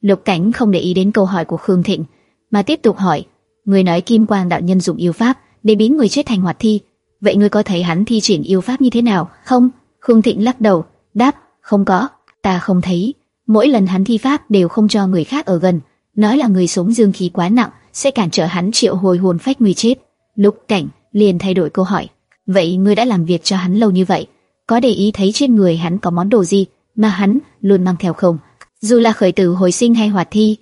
Lục Cảnh không để ý đến câu hỏi của Khương Thịnh, mà tiếp tục hỏi, người nói Kim Quang đạo nhân dùng yêu pháp để biến người chết thành hoạt thi, vậy ngươi có thấy hắn thi triển yêu pháp như thế nào không? Khương Thịnh lắc đầu, đáp, không có, ta không thấy. Mỗi lần hắn thi pháp đều không cho người khác ở gần, nói là người sống dương khí quá nặng sẽ cản trở hắn triệu hồi hồn phách người chết. Lục Cảnh liền thay đổi câu hỏi, vậy ngươi đã làm việc cho hắn lâu như vậy, có để ý thấy trên người hắn có món đồ gì mà hắn luôn mang theo không? Dù là khởi tử hồi sinh hay hoạt thi,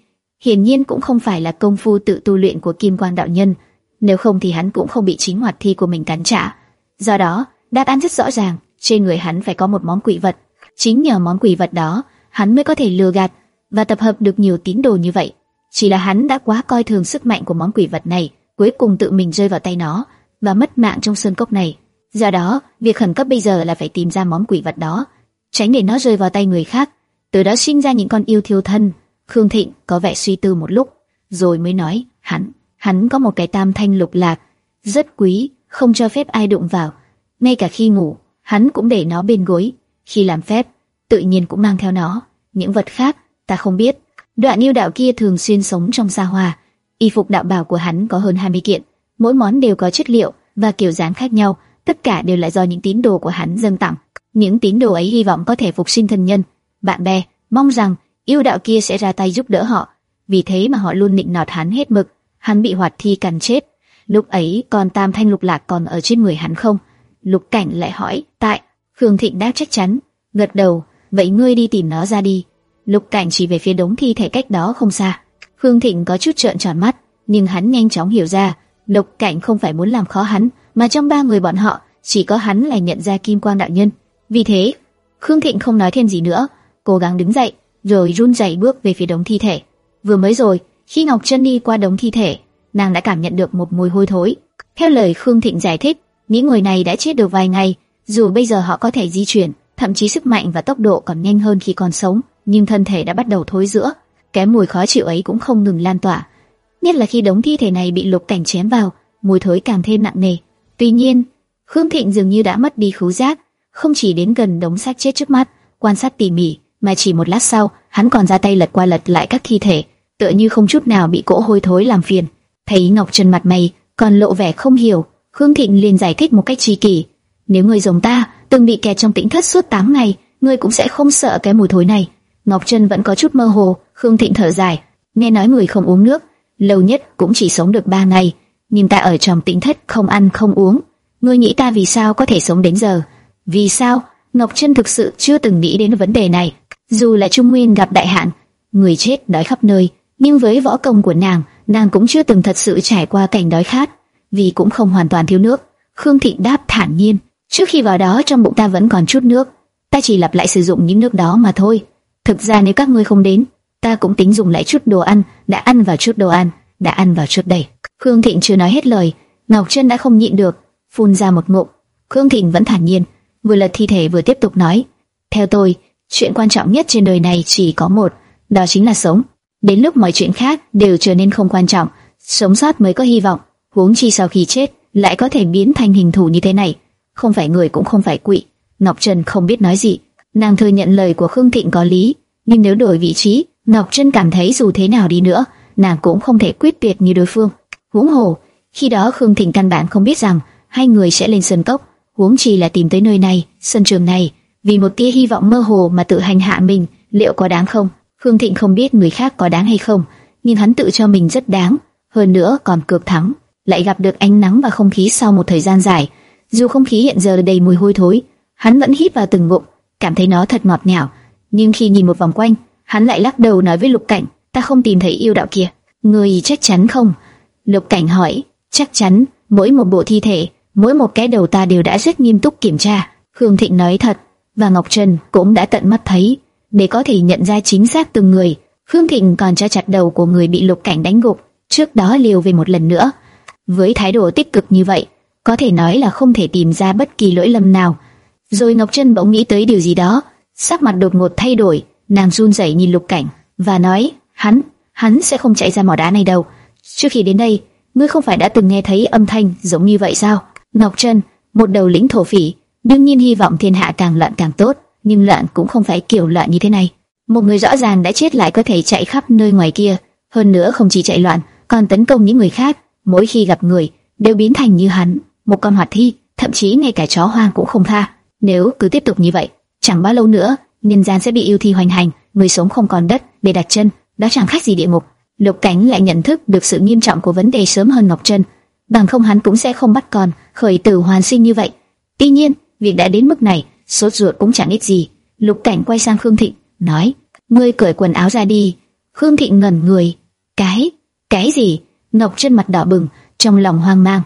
hiển nhiên cũng không phải là công phu tự tu luyện của Kim Quang đạo nhân, nếu không thì hắn cũng không bị chính hoạt thi của mình cắn trả. Do đó, đáp án rất rõ ràng, trên người hắn phải có một món quỷ vật. Chính nhờ món quỷ vật đó, hắn mới có thể lừa gạt và tập hợp được nhiều tín đồ như vậy. Chỉ là hắn đã quá coi thường sức mạnh của món quỷ vật này, cuối cùng tự mình rơi vào tay nó và mất mạng trong sơn cốc này. Do đó, việc khẩn cấp bây giờ là phải tìm ra món quỷ vật đó, tránh để nó rơi vào tay người khác, từ đó sinh ra những con yêu thiêu thân. Khương Thịnh có vẻ suy tư một lúc, rồi mới nói, hắn, hắn có một cái tam thanh lục lạc, rất quý, không cho phép ai đụng vào. Ngay cả khi ngủ, hắn cũng để nó bên gối. Khi làm phép, tự nhiên cũng mang theo nó. Những vật khác, ta không biết. Đoạn yêu đạo kia thường xuyên sống trong xa hoa. Y phục đạo bào của hắn có hơn 20 kiện, mỗi món đều có chất liệu và kiểu dáng khác nhau, tất cả đều là do những tín đồ của hắn dâng tặng. Những tín đồ ấy hy vọng có thể phục sinh thân nhân, bạn bè, mong rằng yêu đạo kia sẽ ra tay giúp đỡ họ. Vì thế mà họ luôn nịnh nọt hắn hết mực. Hắn bị hoạt thi cắn chết. Lúc ấy còn tam thanh lục lạc còn ở trên người hắn không? Lục cảnh lại hỏi, tại, Khương Thịnh đáp chắc chắn, gật đầu, vậy ngươi đi tìm nó ra đi. Lục cảnh chỉ về phía đống thi thể cách đó không xa. Khương Thịnh có chút trợn tròn mắt, nhưng hắn nhanh chóng hiểu ra, Lục cảnh không phải muốn làm khó hắn, mà trong ba người bọn họ, chỉ có hắn là nhận ra Kim Quang đạo nhân. Vì thế, Khương Thịnh không nói thêm gì nữa, cố gắng đứng dậy, rồi run rẩy bước về phía đống thi thể. Vừa mới rồi, khi Ngọc Trân đi qua đống thi thể, nàng đã cảm nhận được một mùi hôi thối. Theo lời Khương Thịnh giải thích, những người này đã chết được vài ngày, dù bây giờ họ có thể di chuyển, thậm chí sức mạnh và tốc độ còn nhanh hơn khi còn sống, nhưng thân thể đã bắt đầu thối rữa. Cái mùi khó chịu ấy cũng không ngừng lan tỏa. Nhất là khi đống thi thể này bị lục cảnh chém vào, mùi thối càng thêm nặng nề. Tuy nhiên, Khương Thịnh dường như đã mất đi khứu giác, không chỉ đến gần đống xác chết trước mắt, quan sát tỉ mỉ, mà chỉ một lát sau, hắn còn ra tay lật qua lật lại các thi thể, tựa như không chút nào bị cỗ hôi thối làm phiền. Thấy Ngọc Trần mặt mày còn lộ vẻ không hiểu, Khương Thịnh liền giải thích một cách tri kỷ. Nếu người giống ta từng bị kẹt trong tĩnh thất suốt 8 ngày, ngươi cũng sẽ không sợ cái mùi thối này. Ngọc Trân vẫn có chút mơ hồ, Khương Thịnh thở dài, nghe nói người không uống nước, lâu nhất cũng chỉ sống được 3 ngày, nhìn ta ở trong tĩnh thất không ăn không uống. Ngươi nghĩ ta vì sao có thể sống đến giờ? Vì sao? Ngọc Trân thực sự chưa từng nghĩ đến vấn đề này. Dù là Trung Nguyên gặp đại hạn, người chết đói khắp nơi, nhưng với võ công của nàng, nàng cũng chưa từng thật sự trải qua cảnh đói khát, vì cũng không hoàn toàn thiếu nước. Khương thị đáp thản nhiên, trước khi vào đó trong bụng ta vẫn còn chút nước, ta chỉ lặp lại sử dụng những nước đó mà thôi. Thực ra nếu các ngươi không đến, ta cũng tính dùng lại chút đồ ăn, đã ăn vào chút đồ ăn, đã ăn vào chút đầy. Khương Thịnh chưa nói hết lời, Ngọc Trân đã không nhịn được, phun ra một ngụm. Khương Thịnh vẫn thản nhiên, vừa lật thi thể vừa tiếp tục nói: "Theo tôi, chuyện quan trọng nhất trên đời này chỉ có một, đó chính là sống. Đến lúc mọi chuyện khác đều trở nên không quan trọng, sống sót mới có hy vọng. Huống chi sau khi chết lại có thể biến thành hình thù như thế này, không phải người cũng không phải quỷ." Ngọc Trân không biết nói gì, nàng thừa nhận lời của Khương Thịnh có lý, nhưng nếu đổi vị trí, Ngọc Trân cảm thấy dù thế nào đi nữa, nàng cũng không thể quyết tuyệt như đối phương. Huống hồ, khi đó Khương Thịnh căn bản không biết rằng hai người sẽ lên sân cốc, huống chi là tìm tới nơi này, sân trường này, vì một tia hy vọng mơ hồ mà tự hành hạ mình, liệu có đáng không? Khương Thịnh không biết người khác có đáng hay không, nhưng hắn tự cho mình rất đáng, hơn nữa còn cược thắng, lại gặp được ánh nắng và không khí sau một thời gian dài. Dù không khí hiện giờ đầy mùi hôi thối, hắn vẫn hít vào từng ngụm, cảm thấy nó thật ngọt ngào. Nhưng khi nhìn một vòng quanh, hắn lại lắc đầu nói với Lục Cảnh, ta không tìm thấy yêu đạo kia. Người chắc chắn không? Lục Cảnh hỏi, chắc chắn. Mỗi một bộ thi thể, mỗi một cái đầu ta đều đã rất nghiêm túc kiểm tra. Khương Thịnh nói thật, và Ngọc Trần cũng đã tận mắt thấy, để có thể nhận ra chính xác từng người. Khương Thịnh còn cho chặt đầu của người bị Lục Cảnh đánh gục, trước đó liều về một lần nữa. Với thái độ tích cực như vậy, có thể nói là không thể tìm ra bất kỳ lỗi lầm nào. Rồi Ngọc Trân bỗng nghĩ tới điều gì đó, sắc mặt đột ngột thay đổi, nàng run rẩy nhìn Lục Cảnh và nói: "Hắn, hắn sẽ không chạy ra mỏ đá này đâu. Trước khi đến đây, ngươi không phải đã từng nghe thấy âm thanh giống như vậy sao?" Ngọc Trân, một đầu lĩnh thổ phỉ, đương nhiên hy vọng thiên hạ càng loạn càng tốt, nhưng loạn cũng không phải kiểu loạn như thế này. Một người rõ ràng đã chết lại có thể chạy khắp nơi ngoài kia, hơn nữa không chỉ chạy loạn, còn tấn công những người khác. Mỗi khi gặp người, đều biến thành như hắn, một con hoạt thi, thậm chí ngay cả chó hoang cũng không tha. Nếu cứ tiếp tục như vậy, chẳng bao lâu nữa, nhân gian sẽ bị yêu thi hoành hành, người sống không còn đất để đặt chân, đó chẳng khác gì địa ngục. Lục Cảnh lại nhận thức được sự nghiêm trọng của vấn đề sớm hơn Ngọc Trân, bằng không hắn cũng sẽ không bắt con khởi tử hoàn sinh như vậy. Tuy nhiên, việc đã đến mức này, sốt ruột cũng chẳng ít gì. Lục Cảnh quay sang Khương Thịnh, nói: "Ngươi cởi quần áo ra đi." Khương Thịnh ngẩn người, "Cái, cái gì?" Ngọc chân mặt đỏ bừng, trong lòng hoang mang.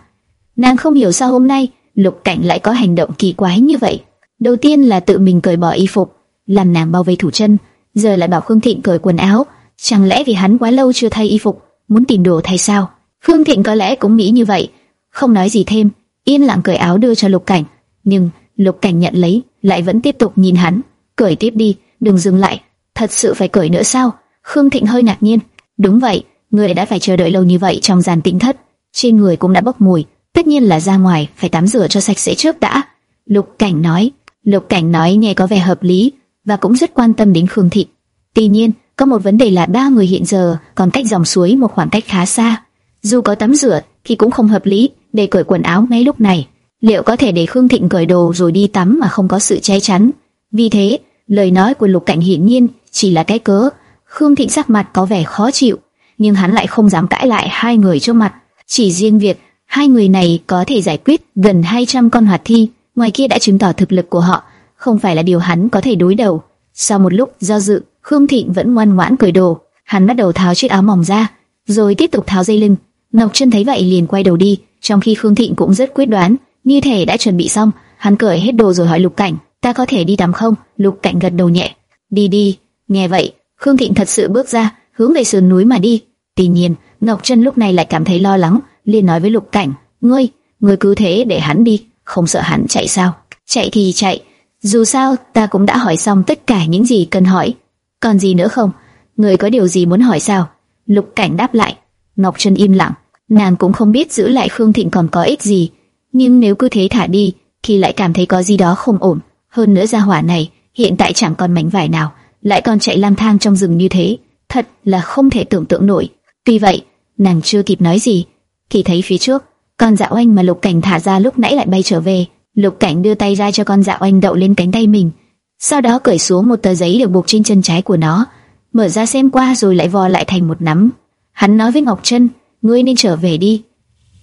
Nàng không hiểu sao hôm nay Lục Cảnh lại có hành động kỳ quái như vậy. Đầu tiên là tự mình cởi bỏ y phục, làm nàng bao vây thủ chân, giờ lại bảo Khương Thịnh cởi quần áo, chẳng lẽ vì hắn quá lâu chưa thay y phục, muốn tìm đồ thay sao? Khương Thịnh có lẽ cũng nghĩ như vậy, không nói gì thêm, yên lặng cởi áo đưa cho Lục Cảnh, nhưng Lục Cảnh nhận lấy, lại vẫn tiếp tục nhìn hắn, cởi tiếp đi, đừng dừng lại, thật sự phải cởi nữa sao? Khương Thịnh hơi ngạc nhiên, đúng vậy, người đã phải chờ đợi lâu như vậy trong gian tĩnh thất, trên người cũng đã bốc mùi, tất nhiên là ra ngoài phải tắm rửa cho sạch sẽ trước đã. Lục Cảnh nói, Lục Cảnh nói nghe có vẻ hợp lý và cũng rất quan tâm đến Khương Thịnh. Tuy nhiên, có một vấn đề là ba người hiện giờ còn cách dòng suối một khoảng cách khá xa. Dù có tắm rửa thì cũng không hợp lý để cởi quần áo ngay lúc này. Liệu có thể để Khương Thịnh cởi đồ rồi đi tắm mà không có sự che chắn? Vì thế, lời nói của Lục Cảnh hiển nhiên chỉ là cái cớ. Khương Thịnh sắc mặt có vẻ khó chịu, nhưng hắn lại không dám cãi lại hai người trước mặt. Chỉ riêng việc hai người này có thể giải quyết gần 200 con hoạt thi, ngoài kia đã chứng tỏ thực lực của họ, không phải là điều hắn có thể đối đầu. Sau một lúc do dự, Khương Thịnh vẫn ngoan ngoãn cởi đồ, hắn bắt đầu tháo chiếc áo mỏng ra, rồi tiếp tục tháo dây lưng. Ngọc Trân thấy vậy liền quay đầu đi, trong khi Khương Thịnh cũng rất quyết đoán, như thể đã chuẩn bị xong, hắn cởi hết đồ rồi hỏi Lục Cảnh, "Ta có thể đi tắm không?" Lục Cảnh gật đầu nhẹ, "Đi đi." Nghe vậy, Khương Thịnh thật sự bước ra, hướng về sườn núi mà đi. Tuy nhiên, Ngọc Trân lúc này lại cảm thấy lo lắng, liền nói với Lục Cảnh, "Ngươi, ngươi cứ thế để hắn đi, không sợ hắn chạy sao?" "Chạy thì chạy, dù sao ta cũng đã hỏi xong tất cả những gì cần hỏi, còn gì nữa không? Ngươi có điều gì muốn hỏi sao?" Lục Cảnh đáp lại. Ngọc Trân im lặng, nàng cũng không biết giữ lại Khương Thịnh còn có ích gì, nhưng nếu cứ thế thả đi, thì lại cảm thấy có gì đó không ổn. Hơn nữa gia hỏa này hiện tại chẳng còn mảnh vải nào, lại còn chạy lang thang trong rừng như thế, thật là không thể tưởng tượng nổi. Tuy vậy, nàng chưa kịp nói gì, thì thấy phía trước, con dạo anh mà Lục Cảnh thả ra lúc nãy lại bay trở về. Lục Cảnh đưa tay ra cho con dạo anh đậu lên cánh tay mình, sau đó cởi xuống một tờ giấy được buộc trên chân trái của nó, mở ra xem qua rồi lại vò lại thành một nắm. Hắn nói với Ngọc Trân, ngươi nên trở về đi.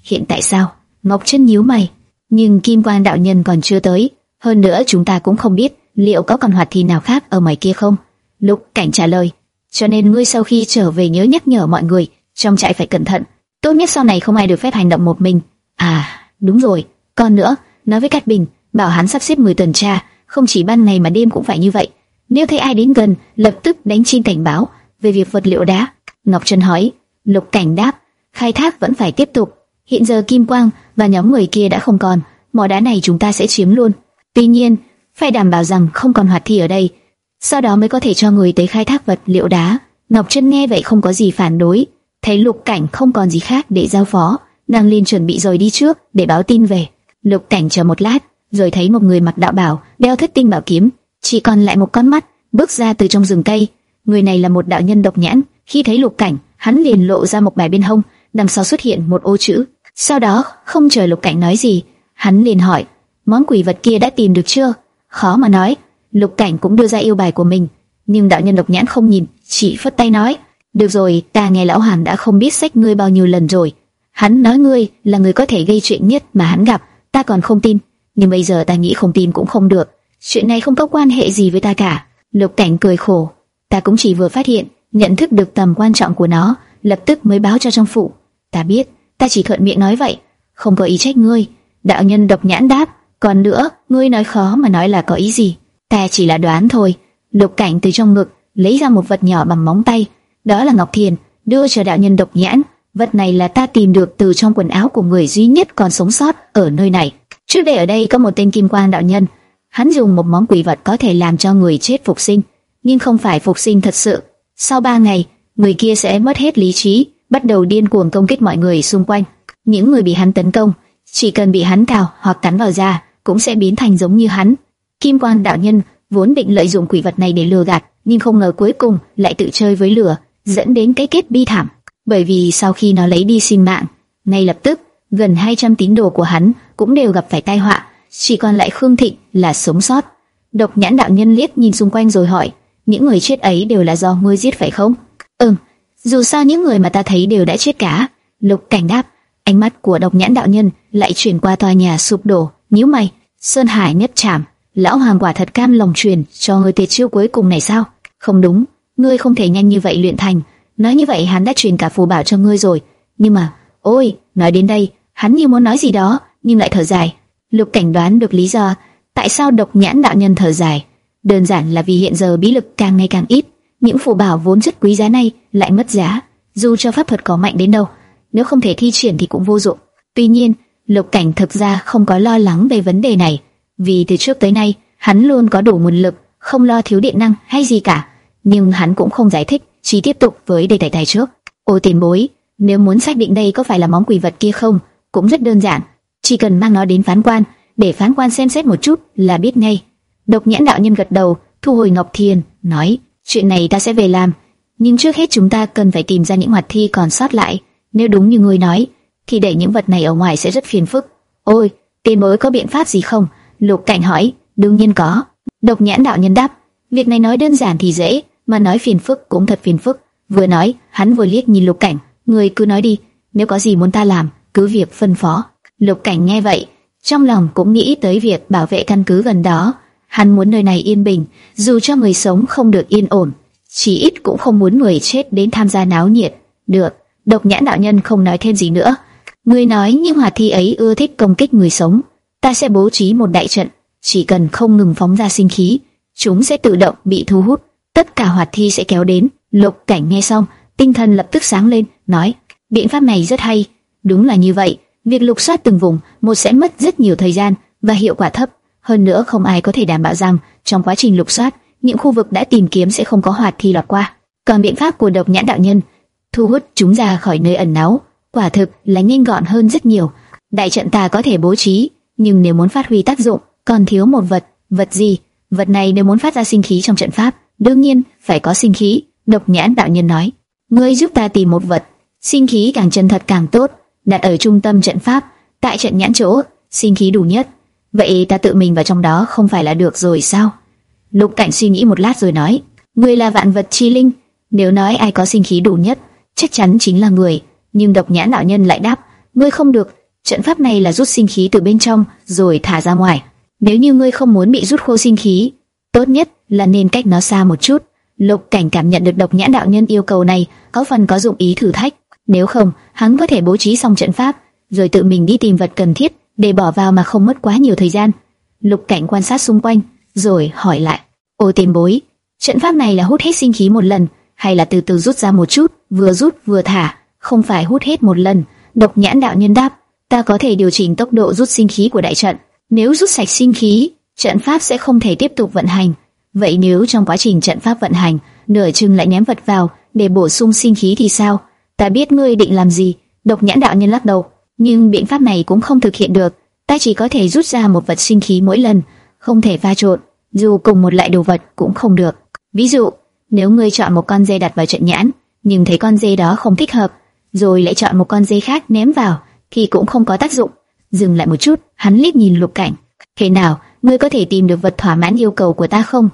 Hiện tại sao? Ngọc Trân nhíu mày, nhưng Kim Quang đạo nhân còn chưa tới, hơn nữa chúng ta cũng không biết liệu có còn hoạt thi nào khác ở ngoài kia không. Lục Cảnh trả lời, cho nên ngươi sau khi trở về nhớ nhắc nhở mọi người trong trại phải cẩn thận, tốt nhất sau này không ai được phép hành động một mình. À, đúng rồi, còn nữa, nói với Cát Bình, bảo hắn sắp xếp người tuần tra, không chỉ ban ngày mà đêm cũng phải như vậy. Nếu thấy ai đến gần, lập tức đánh chim cảnh báo về việc vật liệu đá. Ngọc Trân hỏi, Lục Cảnh đáp, khai thác vẫn phải tiếp tục. Hiện giờ Kim Quang và nhóm người kia đã không còn, mỏ đá này chúng ta sẽ chiếm luôn. Tuy nhiên, phải đảm bảo rằng không còn hoạt thi ở đây, sau đó mới có thể cho người tới khai thác vật liệu đá. Ngọc Trân nghe vậy không có gì phản đối, thấy Lục Cảnh không còn gì khác để giao phó, nàng liền chuẩn bị rồi đi trước để báo tin về. Lục Cảnh chờ một lát, rồi thấy một người mặc đạo bảo đeo thất tinh bảo kiếm, chỉ còn lại một con mắt, bước ra từ trong rừng cây. Người này là một đạo nhân độc nhãn, khi thấy Lục Cảnh, hắn liền lộ ra một bài bên hông, đằng sau xuất hiện một ô chữ. Sau đó, không chờ Lục Cảnh nói gì, hắn liền hỏi: "Món quỷ vật kia đã tìm được chưa?" Khó mà nói. Lục Cảnh cũng đưa ra yêu bài của mình, nhưng đạo nhân độc nhãn không nhìn, chỉ phất tay nói: "Được rồi, ta nghe lão Hàn đã không biết sách ngươi bao nhiêu lần rồi. Hắn nói ngươi là người có thể gây chuyện nhất mà hắn gặp, ta còn không tin, nhưng bây giờ ta nghĩ không tin cũng không được. Chuyện này không có quan hệ gì với ta cả." Lục Cảnh cười khổ, ta cũng chỉ vừa phát hiện, nhận thức được tầm quan trọng của nó, lập tức mới báo cho trong phụ. Ta biết, ta chỉ thuận miệng nói vậy, không có ý trách ngươi. Đạo nhân độc nhãn đáp, còn nữa, ngươi nói khó mà nói là có ý gì? Ta chỉ là đoán thôi. Lục Cảnh từ trong ngực lấy ra một vật nhỏ bằng móng tay, đó là ngọc thiền, đưa cho đạo nhân độc nhãn. Vật này là ta tìm được từ trong quần áo của người duy nhất còn sống sót ở nơi này. Trước đây ở đây có một tên kim quang đạo nhân, hắn dùng một món quỷ vật có thể làm cho người chết phục sinh, nhưng không phải phục sinh thật sự. Sau ba ngày, người kia sẽ mất hết lý trí, bắt đầu điên cuồng công kích mọi người xung quanh. Những người bị hắn tấn công, chỉ cần bị hắn cào hoặc cắn vào da, cũng sẽ biến thành giống như hắn. Kim quang đạo nhân vốn định lợi dụng quỷ vật này để lừa gạt, nhưng không ngờ cuối cùng lại tự chơi với lửa, dẫn đến cái kết bi thảm. Bởi vì sau khi nó lấy đi sinh mạng, ngay lập tức gần 200 tín đồ của hắn cũng đều gặp phải tai họa, chỉ còn lại Khương Thịnh là sống sót. Độc nhãn đạo nhân liếc nhìn xung quanh rồi hỏi, những người chết ấy đều là do ngươi giết phải không? Ừm, dù sao những người mà ta thấy đều đã chết cả. Lục cảnh đáp, ánh mắt của độc nhãn đạo nhân lại chuyển qua tòa nhà sụp đổ, nhíu mày, Sơn Hải nhất chạm, lão hoàng quả thật cam lòng truyền cho người tuyệt chiêu cuối cùng này sao? Không đúng, ngươi không thể nhanh như vậy luyện thành. Nói như vậy hắn đã truyền cả phù bảo cho ngươi rồi. Nhưng mà, ôi, nói đến đây, hắn như muốn nói gì đó, nhưng lại thở dài. Lục cảnh đoán được lý do tại sao độc nhãn đạo nhân thở dài. Đơn giản là vì hiện giờ bí lực càng ngày càng ít, những phù bảo vốn rất quý giá này lại mất giá. Dù cho pháp thuật có mạnh đến đâu, nếu không thể thi triển thì cũng vô dụng. Tuy nhiên, Lục Cảnh thực ra không có lo lắng về vấn đề này, vì từ trước tới nay hắn luôn có đủ nguồn lực, không lo thiếu điện năng hay gì cả. Nhưng hắn cũng không giải thích, chỉ tiếp tục với đề tài tài trước. Ô tiền bối, nếu muốn xác định đây có phải là món quỷ vật kia không, cũng rất đơn giản, chỉ cần mang nó đến phán quan, để phán quan xem xét một chút là biết ngay. Độc nhãn đạo nhân gật đầu, thu hồi ngọc thiền, nói, chuyện này ta sẽ về làm, nhưng trước hết chúng ta cần phải tìm ra những hoạt thi còn sót lại. Nếu đúng như người nói, thì để những vật này ở ngoài sẽ rất phiền phức. Ôi, tiền bối có biện pháp gì không? Lục Cảnh hỏi. Đương nhiên có. Độc nhãn đạo nhân đáp. Việc này nói đơn giản thì dễ, mà nói phiền phức cũng thật phiền phức. Vừa nói, hắn vừa liếc nhìn Lục Cảnh. Người cứ nói đi, nếu có gì muốn ta làm, cứ việc phân phó. Lục Cảnh nghe vậy, trong lòng cũng nghĩ tới việc bảo vệ căn cứ gần đó. Hắn muốn nơi này yên bình, dù cho người sống không được yên ổn, chỉ ít cũng không muốn người chết đến tham gia náo nhiệt. Được, độc nhãn đạo nhân không nói thêm gì nữa. Người nói nhưng hỏa thi ấy ưa thích công kích người sống, ta sẽ bố trí một đại trận, chỉ cần không ngừng phóng ra sinh khí, chúng sẽ tự động bị thu hút, tất cả hỏa thi sẽ kéo đến. Lục Cảnh nghe xong, tinh thần lập tức sáng lên, nói: biện pháp này rất hay, đúng là như vậy. Việc lục soát từng vùng, một sẽ mất rất nhiều thời gian và hiệu quả thấp. Hơn nữa không ai có thể đảm bảo rằng trong quá trình lục soát, những khu vực đã tìm kiếm sẽ không có hoạt thi lọt qua. Còn biện pháp của độc nhãn đạo nhân, thu hút chúng ra khỏi nơi ẩn náu, quả thực là nhanh gọn hơn rất nhiều. Đại trận ta có thể bố trí, nhưng nếu muốn phát huy tác dụng, còn thiếu một vật. Vật gì? Vật này nếu muốn phát ra sinh khí trong trận pháp, đương nhiên phải có sinh khí. Độc nhãn đạo nhân nói, ngươi giúp ta tìm một vật, sinh khí càng chân thật càng tốt, đặt ở trung tâm trận pháp, tại trận nhãn chỗ, sinh khí đủ nhất. Vậy ta tự mình vào trong đó không phải là được rồi sao? Lục Cảnh suy nghĩ một lát rồi nói, ngươi là vạn vật chi linh, nếu nói ai có sinh khí đủ nhất, chắc chắn chính là người. Nhưng độc nhãn đạo nhân lại đáp, ngươi không được, trận pháp này là rút sinh khí từ bên trong rồi thả ra ngoài. Nếu như ngươi không muốn bị rút khô sinh khí, tốt nhất là nên cách nó xa một chút. Lục Cảnh cảm nhận được độc nhãn đạo nhân yêu cầu này có phần có dụng ý thử thách. Nếu không, hắn có thể bố trí xong trận pháp, rồi tự mình đi tìm vật cần thiết để bỏ vào mà không mất quá nhiều thời gian. Lục Cảnh quan sát xung quanh, rồi hỏi lại: "Ô tiền bối, trận pháp này là hút hết sinh khí một lần, hay là từ từ rút ra một chút, vừa rút vừa thả, không phải hút hết một lần?" Độc Nhãn đạo nhân đáp: "Ta có thể điều chỉnh tốc độ rút sinh khí của đại trận. Nếu rút sạch sinh khí, trận pháp sẽ không thể tiếp tục vận hành. Vậy nếu trong quá trình trận pháp vận hành, nửa chừng lại ném vật vào để bổ sung sinh khí thì sao?" Ta biết ngươi định làm gì, độc nhãn đạo nhân lắc đầu, nhưng biện pháp này cũng không thực hiện được. Ta chỉ có thể rút ra một vật sinh khí mỗi lần, không thể pha trộn, dù cùng một loại đồ vật cũng không được. Ví dụ, nếu ngươi chọn một con dê đặt vào trận nhãn, nhưng thấy con dê đó không thích hợp, rồi lại chọn một con dê khác ném vào, thì cũng không có tác dụng. Dừng lại một chút, hắn liếc nhìn Lục Cảnh. Thế nào, ngươi có thể tìm được vật thỏa mãn yêu cầu của ta không?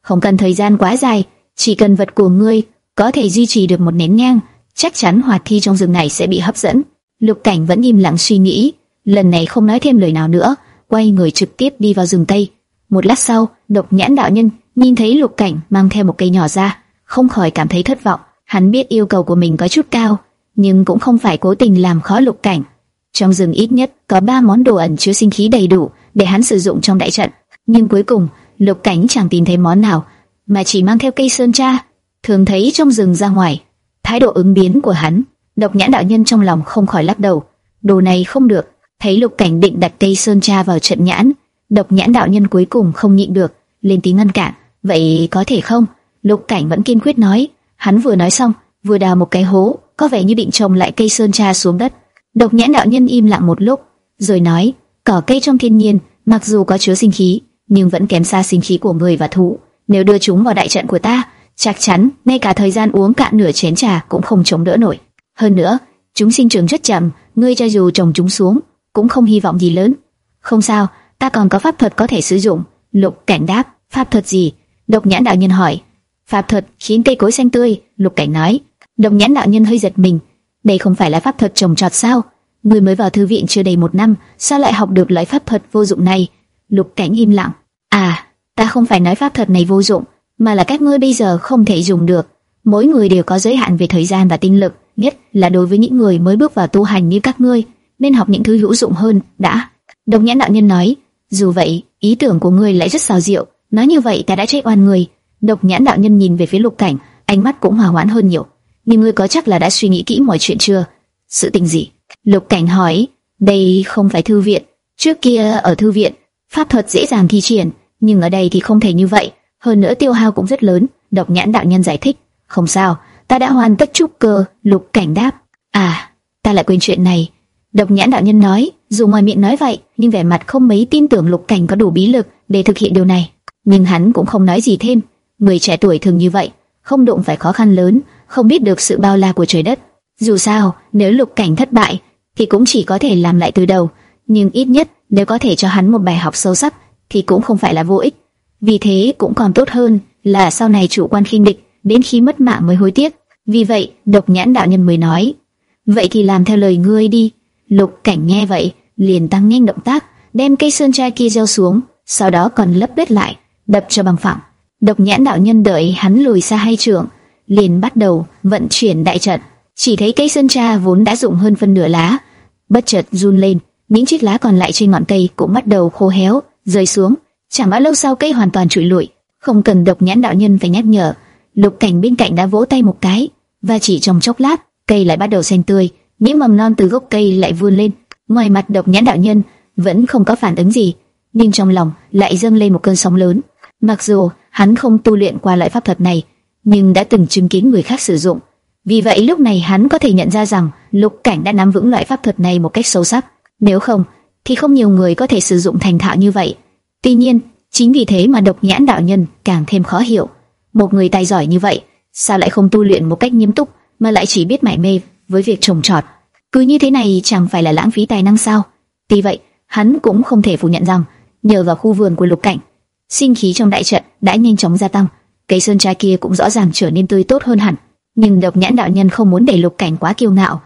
Không cần thời gian quá dài, chỉ cần vật của ngươi có thể duy trì được một nén nhang, chắc chắn hoạt thi trong rừng này sẽ bị hấp dẫn. Lục Cảnh vẫn im lặng suy nghĩ, lần này không nói thêm lời nào nữa, quay người trực tiếp đi vào rừng tây. Một lát sau, Độc Nhãn đạo nhân nhìn thấy Lục Cảnh mang theo một cây nhỏ ra, không khỏi cảm thấy thất vọng. Hắn biết yêu cầu của mình có chút cao, nhưng cũng không phải cố tình làm khó Lục Cảnh. Trong rừng ít nhất có ba món đồ ẩn chứa sinh khí đầy đủ để hắn sử dụng trong đại trận, nhưng cuối cùng Lục Cảnh chẳng tìm thấy món nào, mà chỉ mang theo cây sơn tra, thường thấy trong rừng ra ngoài thái độ ứng biến của hắn, độc nhãn đạo nhân trong lòng không khỏi lắc đầu. Đồ này không được. Thấy lục cảnh định đặt cây sơn tra vào trận nhãn, độc nhãn đạo nhân cuối cùng không nhịn được, lên tiếng ngăn cản. Vậy có thể không? Lục cảnh vẫn kiên quyết nói. Hắn vừa nói xong, vừa đào một cái hố, có vẻ như định trồng lại cây sơn tra xuống đất. Độc nhãn đạo nhân im lặng một lúc, rồi nói: cỏ cây trong thiên nhiên, mặc dù có chứa sinh khí, nhưng vẫn kém xa sinh khí của người và thú. Nếu đưa chúng vào đại trận của ta, chắc chắn ngay cả thời gian uống cạn nửa chén trà cũng không chống đỡ nổi. Hơn nữa, chúng sinh trưởng rất chậm, ngươi cho dù trồng chúng xuống, cũng không hy vọng gì lớn. Không sao, ta còn có pháp thuật có thể sử dụng. Lục Cảnh đáp, pháp thuật gì? Độc Nhãn đạo nhân hỏi. Pháp thuật khiến cây cối xanh tươi. Lục Cảnh nói. Độc Nhãn đạo nhân hơi giật mình. Đây không phải là pháp thuật trồng trọt sao? ngươi mới vào thư viện chưa đầy một năm, sao lại học được loại pháp thuật vô dụng này? Lục Cảnh im lặng. À, ta không phải nói pháp thuật này vô dụng, mà là các ngươi bây giờ không thể dùng được. Mỗi người đều có giới hạn về thời gian và tinh lực, nhất là đối với những người mới bước vào tu hành như các ngươi, nên học những thứ hữu dụng hơn đã. Đồng Nhãn đạo nhân nói, dù vậy, ý tưởng của ngươi lại rất xào diệu, nói như vậy ta đã trách oan người. Độc Nhãn đạo nhân nhìn về phía Lục Cảnh, ánh mắt cũng hòa hoãn hơn nhiều. Nhưng ngươi có chắc là đã suy nghĩ kỹ mọi chuyện chưa? Sự tình gì? Lục Cảnh hỏi, đây không phải thư viện. Trước kia ở thư viện, pháp thuật dễ dàng thi triển, nhưng ở đây thì không thể như vậy. Hơn nữa tiêu hao cũng rất lớn. Độc Nhãn đạo nhân giải thích, không sao, ta đã hoàn tất trúc cơ. Lục Cảnh đáp, à, ta lại quên chuyện này. Độc Nhãn đạo nhân nói, dù ngoài miệng nói vậy, nhưng vẻ mặt không mấy tin tưởng Lục Cảnh có đủ bí lực để thực hiện điều này. Nhưng hắn cũng không nói gì thêm. Người trẻ tuổi thường như vậy, không đụng phải khó khăn lớn, không biết được sự bao la của trời đất. Dù sao, nếu Lục Cảnh thất bại, thì cũng chỉ có thể làm lại từ đầu. Nhưng ít nhất, nếu có thể cho hắn một bài học sâu sắc, thì cũng không phải là vô ích. Vì thế cũng còn tốt hơn là sau này chủ quan khinh địch, đến khi mất mạng mới hối tiếc. Vì vậy, độc nhãn đạo nhân mới nói, vậy thì làm theo lời ngươi đi. Lục cảnh nghe vậy, liền tăng nhanh động tác, đem cây sơn trai kia gieo xuống, sau đó còn lấp đất lại, đập cho bằng phẳng. Độc nhãn đạo nhân đợi hắn lùi xa hai trường, liền bắt đầu vận chuyển đại trận. Chỉ thấy cây sơn tra vốn đã rụng hơn phân nửa lá, bất chợt run lên, những chiếc lá còn lại trên ngọn cây cũng bắt đầu khô héo, rơi xuống. Chẳng bao lâu sau cây hoàn toàn trụi lụi không cần độc nhãn đạo nhân phải nhắc nhở. Lục cảnh bên cạnh đã vỗ tay một cái, và chỉ trong chốc lát, cây lại bắt đầu xanh tươi, những mầm non từ gốc cây lại vươn lên. Ngoài mặt độc nhãn đạo nhân vẫn không có phản ứng gì, nhưng trong lòng lại dâng lên một cơn sóng lớn. Mặc dù hắn không tu luyện qua loại pháp thuật này, nhưng đã từng chứng kiến người khác sử dụng. Vì vậy lúc này hắn có thể nhận ra rằng Lục Cảnh đã nắm vững loại pháp thuật này một cách sâu sắc. Nếu không, thì không nhiều người có thể sử dụng thành thạo như vậy. Tuy nhiên, chính vì thế mà độc nhãn đạo nhân càng thêm khó hiểu. Một người tài giỏi như vậy, sao lại không tu luyện một cách nghiêm túc, mà lại chỉ biết mải mê với việc trồng trọt? Cứ như thế này chẳng phải là lãng phí tài năng sao? Tuy vậy, hắn cũng không thể phủ nhận rằng nhờ vào khu vườn của Lục Cảnh, sinh khí trong đại trận đã nhanh chóng gia tăng, cây sơn trai kia cũng rõ ràng trở nên tươi tốt hơn hẳn. Nhưng độc nhãn đạo nhân không muốn để Lục Cảnh quá kiêu ngạo,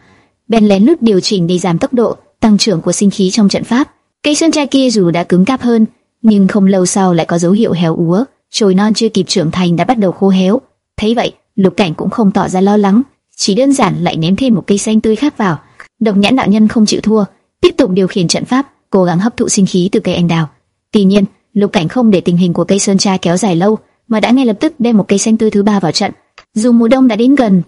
bèn lén lút điều chỉnh để giảm tốc độ tăng trưởng của sinh khí trong trận pháp. Cây sơn trai kia dù đã cứng cáp hơn, nhưng không lâu sau lại có dấu hiệu héo úa, chồi non chưa kịp trưởng thành đã bắt đầu khô héo. Thấy vậy, Lục Cảnh cũng không tỏ ra lo lắng, chỉ đơn giản lại ném thêm một cây xanh tươi khác vào. Độc nhãn đạo nhân không chịu thua, tiếp tục điều khiển trận pháp, cố gắng hấp thụ sinh khí từ cây anh đào. Tuy nhiên, Lục Cảnh không để tình hình của cây sơn tra kéo dài lâu, mà đã ngay lập tức đem một cây xanh tươi thứ ba vào trận. Dù mùa đông đã đến gần,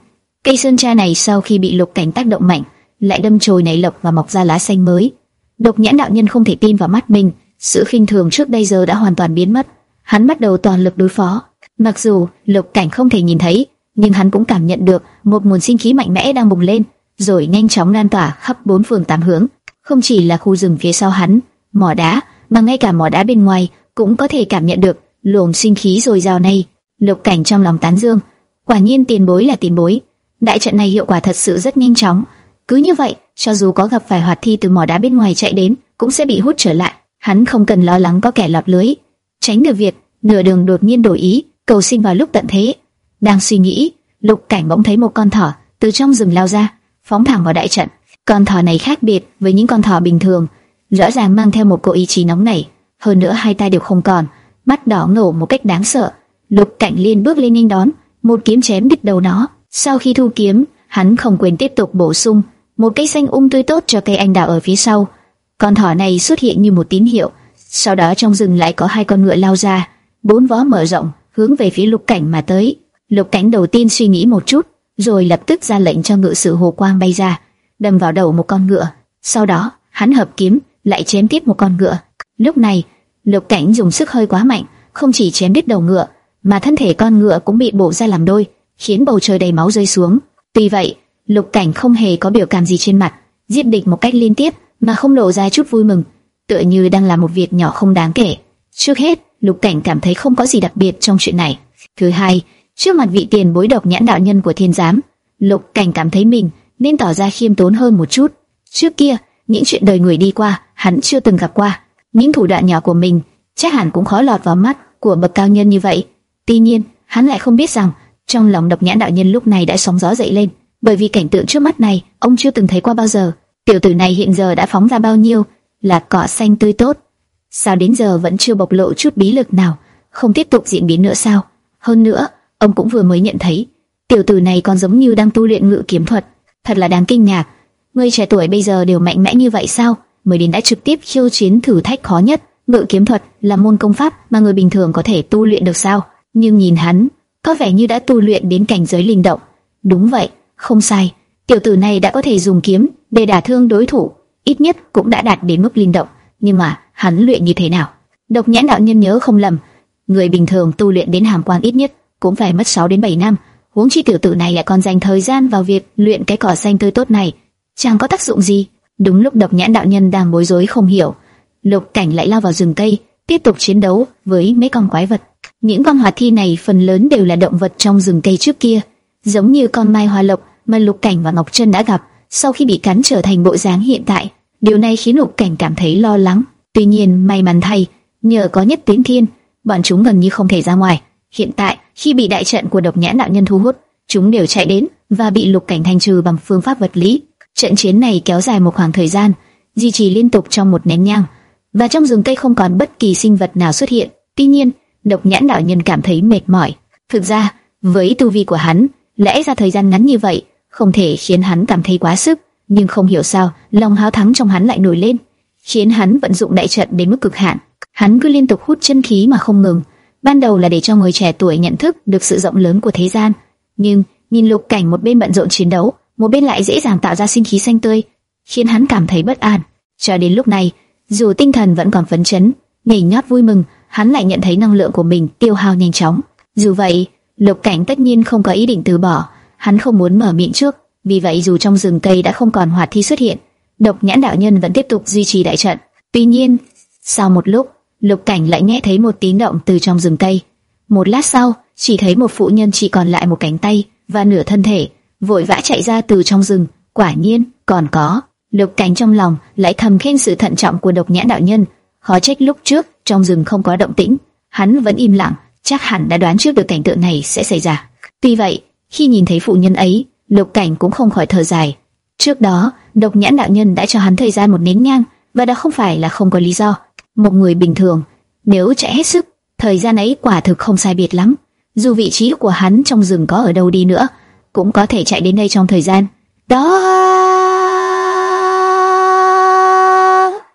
cây sơn tra này sau khi bị Lục Cảnh tác động mạnh, lại đâm chồi nảy lộc và mọc ra lá xanh mới. Độc nhãn đạo nhân không thể tin vào mắt mình, sự khinh thường trước đây giờ đã hoàn toàn biến mất. Hắn bắt đầu toàn lực đối phó. Mặc dù Lục Cảnh không thể nhìn thấy, nhưng hắn cũng cảm nhận được một nguồn sinh khí mạnh mẽ đang bùng lên, rồi nhanh chóng lan tỏa khắp bốn phương tám hướng. Không chỉ là khu rừng phía sau hắn, mỏ đá, mà ngay cả mỏ đá bên ngoài cũng có thể cảm nhận được luồng sinh khí dồi dào này. Lục Cảnh trong lòng tán dương, quả nhiên tiền bối là tiền bối. Đại trận này hiệu quả thật sự rất nhanh chóng. Cứ như vậy, cho dù có gặp phải hoạt thi từ mỏ đá bên ngoài chạy đến, cũng sẽ bị hút trở lại. Hắn không cần lo lắng có kẻ lọt lưới, tránh được việc nửa đường đột nhiên đổi ý, cầu sinh vào lúc tận thế. Đang suy nghĩ, Lục Cảnh bỗng thấy một con thỏ từ trong rừng lao ra, phóng thẳng vào đại trận. Con thỏ này khác biệt với những con thỏ bình thường, rõ ràng mang theo một cỗ ý chí nóng nảy, hơn nữa hai tay đều không còn, mắt đỏ ngầu một cách đáng sợ. Lục Cảnh liền bước lên nghênh đón, một kiếm chém đứt đầu nó. Sau khi thu kiếm, hắn không quên tiếp tục bổ sung một cây xanh um tươi tốt cho cây anh đào ở phía sau. Con thỏ này xuất hiện như một tín hiệu, sau đó trong rừng lại có hai con ngựa lao ra, bốn vó mở rộng, hướng về phía Lục Cảnh mà tới. Lục Cảnh đầu tiên suy nghĩ một chút, rồi lập tức ra lệnh cho ngựa sử hồ quang bay ra, đâm vào đầu một con ngựa. Sau đó, hắn hợp kiếm, lại chém tiếp một con ngựa. Lúc này, Lục Cảnh dùng sức hơi quá mạnh, không chỉ chém đứt đầu ngựa, mà thân thể con ngựa cũng bị bổ ra làm đôi, khiến bầu trời đầy máu rơi xuống. Tuy vậy, Lục Cảnh không hề có biểu cảm gì trên mặt, giết địch một cách liên tiếp mà không lộ ra chút vui mừng, tựa như đang làm một việc nhỏ không đáng kể. Trước hết, Lục Cảnh cảm thấy không có gì đặc biệt trong chuyện này. Thứ hai, Trước mặt vị tiền bối độc nhãn đạo nhân của thiên giám, Lục Cảnh cảm thấy mình nên tỏ ra khiêm tốn hơn một chút. Trước kia, những chuyện đời người đi qua, hắn chưa từng gặp qua. Những thủ đoạn nhỏ của mình chắc hẳn cũng khó lọt vào mắt của bậc cao nhân như vậy. Tuy nhiên, hắn lại không biết rằng trong lòng độc nhãn đạo nhân lúc này đã sóng gió dậy lên, bởi vì cảnh tượng trước mắt này ông chưa từng thấy qua bao giờ. Tiểu tử này hiện giờ đã phóng ra bao nhiêu là cỏ xanh tươi tốt, sao đến giờ vẫn chưa bộc lộ chút bí lực nào, không tiếp tục diễn biến nữa sao? Hơn nữa, ông cũng vừa mới nhận thấy, tiểu tử này còn giống như đang tu luyện ngự kiếm thuật, thật là đáng kinh ngạc. Người trẻ tuổi bây giờ đều mạnh mẽ như vậy sao? Mới đến đã trực tiếp khiêu chiến thử thách khó nhất, ngự kiếm thuật là môn công pháp mà người bình thường có thể tu luyện được sao? Nhưng nhìn hắn, có vẻ như đã tu luyện đến cảnh giới linh động. Đúng vậy, không sai, tiểu tử này đã có thể dùng kiếm để đả thương đối thủ, ít nhất cũng đã đạt đến mức linh động. Nhưng mà hắn luyện như thế nào? Độc nhãn đạo nhân nhớ không lầm, người bình thường tu luyện đến hàm quang ít nhất cũng phải mất 6 đến 7 năm, huống chi tiểu tử này lại còn dành thời gian vào việc luyện cái cỏ xanh tươi tốt này, chẳng có tác dụng gì. Đúng lúc độc nhãn đạo nhân đang bối rối không hiểu, lục cảnh lại lao vào rừng cây, tiếp tục chiến đấu với mấy con quái vật. Những con hỏa thi này phần lớn đều là động vật trong rừng cây trước kia, giống như con mai hoa lộc mà lục cảnh và ngọc trân đã gặp, sau khi bị cắn trở thành bộ dáng hiện tại. Điều này khiến lục cảnh cảm thấy lo lắng. Tuy nhiên may mắn thay, nhờ có nhất tiến thiên, bọn chúng gần như không thể ra ngoài. Hiện tại, khi bị đại trận của độc nhãn đạo nhân thu hút, chúng đều chạy đến và bị lục cảnh thanh trừ bằng phương pháp vật lý. Trận chiến này kéo dài một khoảng thời gian, duy trì liên tục trong một nén nhang, và trong rừng cây không còn bất kỳ sinh vật nào xuất hiện. Tuy nhiên, độc nhãn đạo nhân cảm thấy mệt mỏi. Thực ra, với tu vi của hắn, lẽ ra thời gian ngắn như vậy không thể khiến hắn cảm thấy quá sức, nhưng không hiểu sao, lòng háo thắng trong hắn lại nổi lên, khiến hắn vận dụng đại trận đến mức cực hạn. Hắn cứ liên tục hút chân khí mà không ngừng. Ban đầu là để cho người trẻ tuổi nhận thức được sự rộng lớn của thế gian, nhưng nhìn lục cảnh một bên bận rộn chiến đấu, một bên lại dễ dàng tạo ra sinh khí xanh tươi, khiến hắn cảm thấy bất an. Cho đến lúc này, dù tinh thần vẫn còn phấn chấn, nhảy nhót vui mừng, hắn lại nhận thấy năng lượng của mình tiêu hao nhanh chóng. Dù vậy, lục cảnh tất nhiên không có ý định từ bỏ, hắn không muốn mở miệng trước, vì vậy dù trong rừng cây đã không còn hoạt thi xuất hiện, độc nhãn đạo nhân vẫn tiếp tục duy trì đại trận. Tuy nhiên, sau một lúc, lục cảnh lại nghe thấy một tín động từ trong rừng cây. Một lát sau, chỉ thấy một phụ nhân chỉ còn lại một cánh tay và nửa thân thể, vội vã chạy ra từ trong rừng. Quả nhiên, còn có. Lục cảnh trong lòng lại thầm khen sự thận trọng của độc nhãn đạo nhân. Khó trách lúc trước trong rừng không có động tĩnh, hắn vẫn im lặng, chắc hẳn đã đoán trước được cảnh tượng này sẽ xảy ra. Tuy vậy, khi nhìn thấy phụ nhân ấy, Lục Cảnh cũng không khỏi thở dài. Trước đó, Độc Nhãn đạo nhân đã cho hắn thời gian một nén nhang, và đó không phải là không có lý do. Một người bình thường, nếu chạy hết sức, thời gian ấy quả thực không sai biệt lắm. Dù vị trí của hắn trong rừng có ở đâu đi nữa, cũng có thể chạy đến đây trong thời gian. Đó.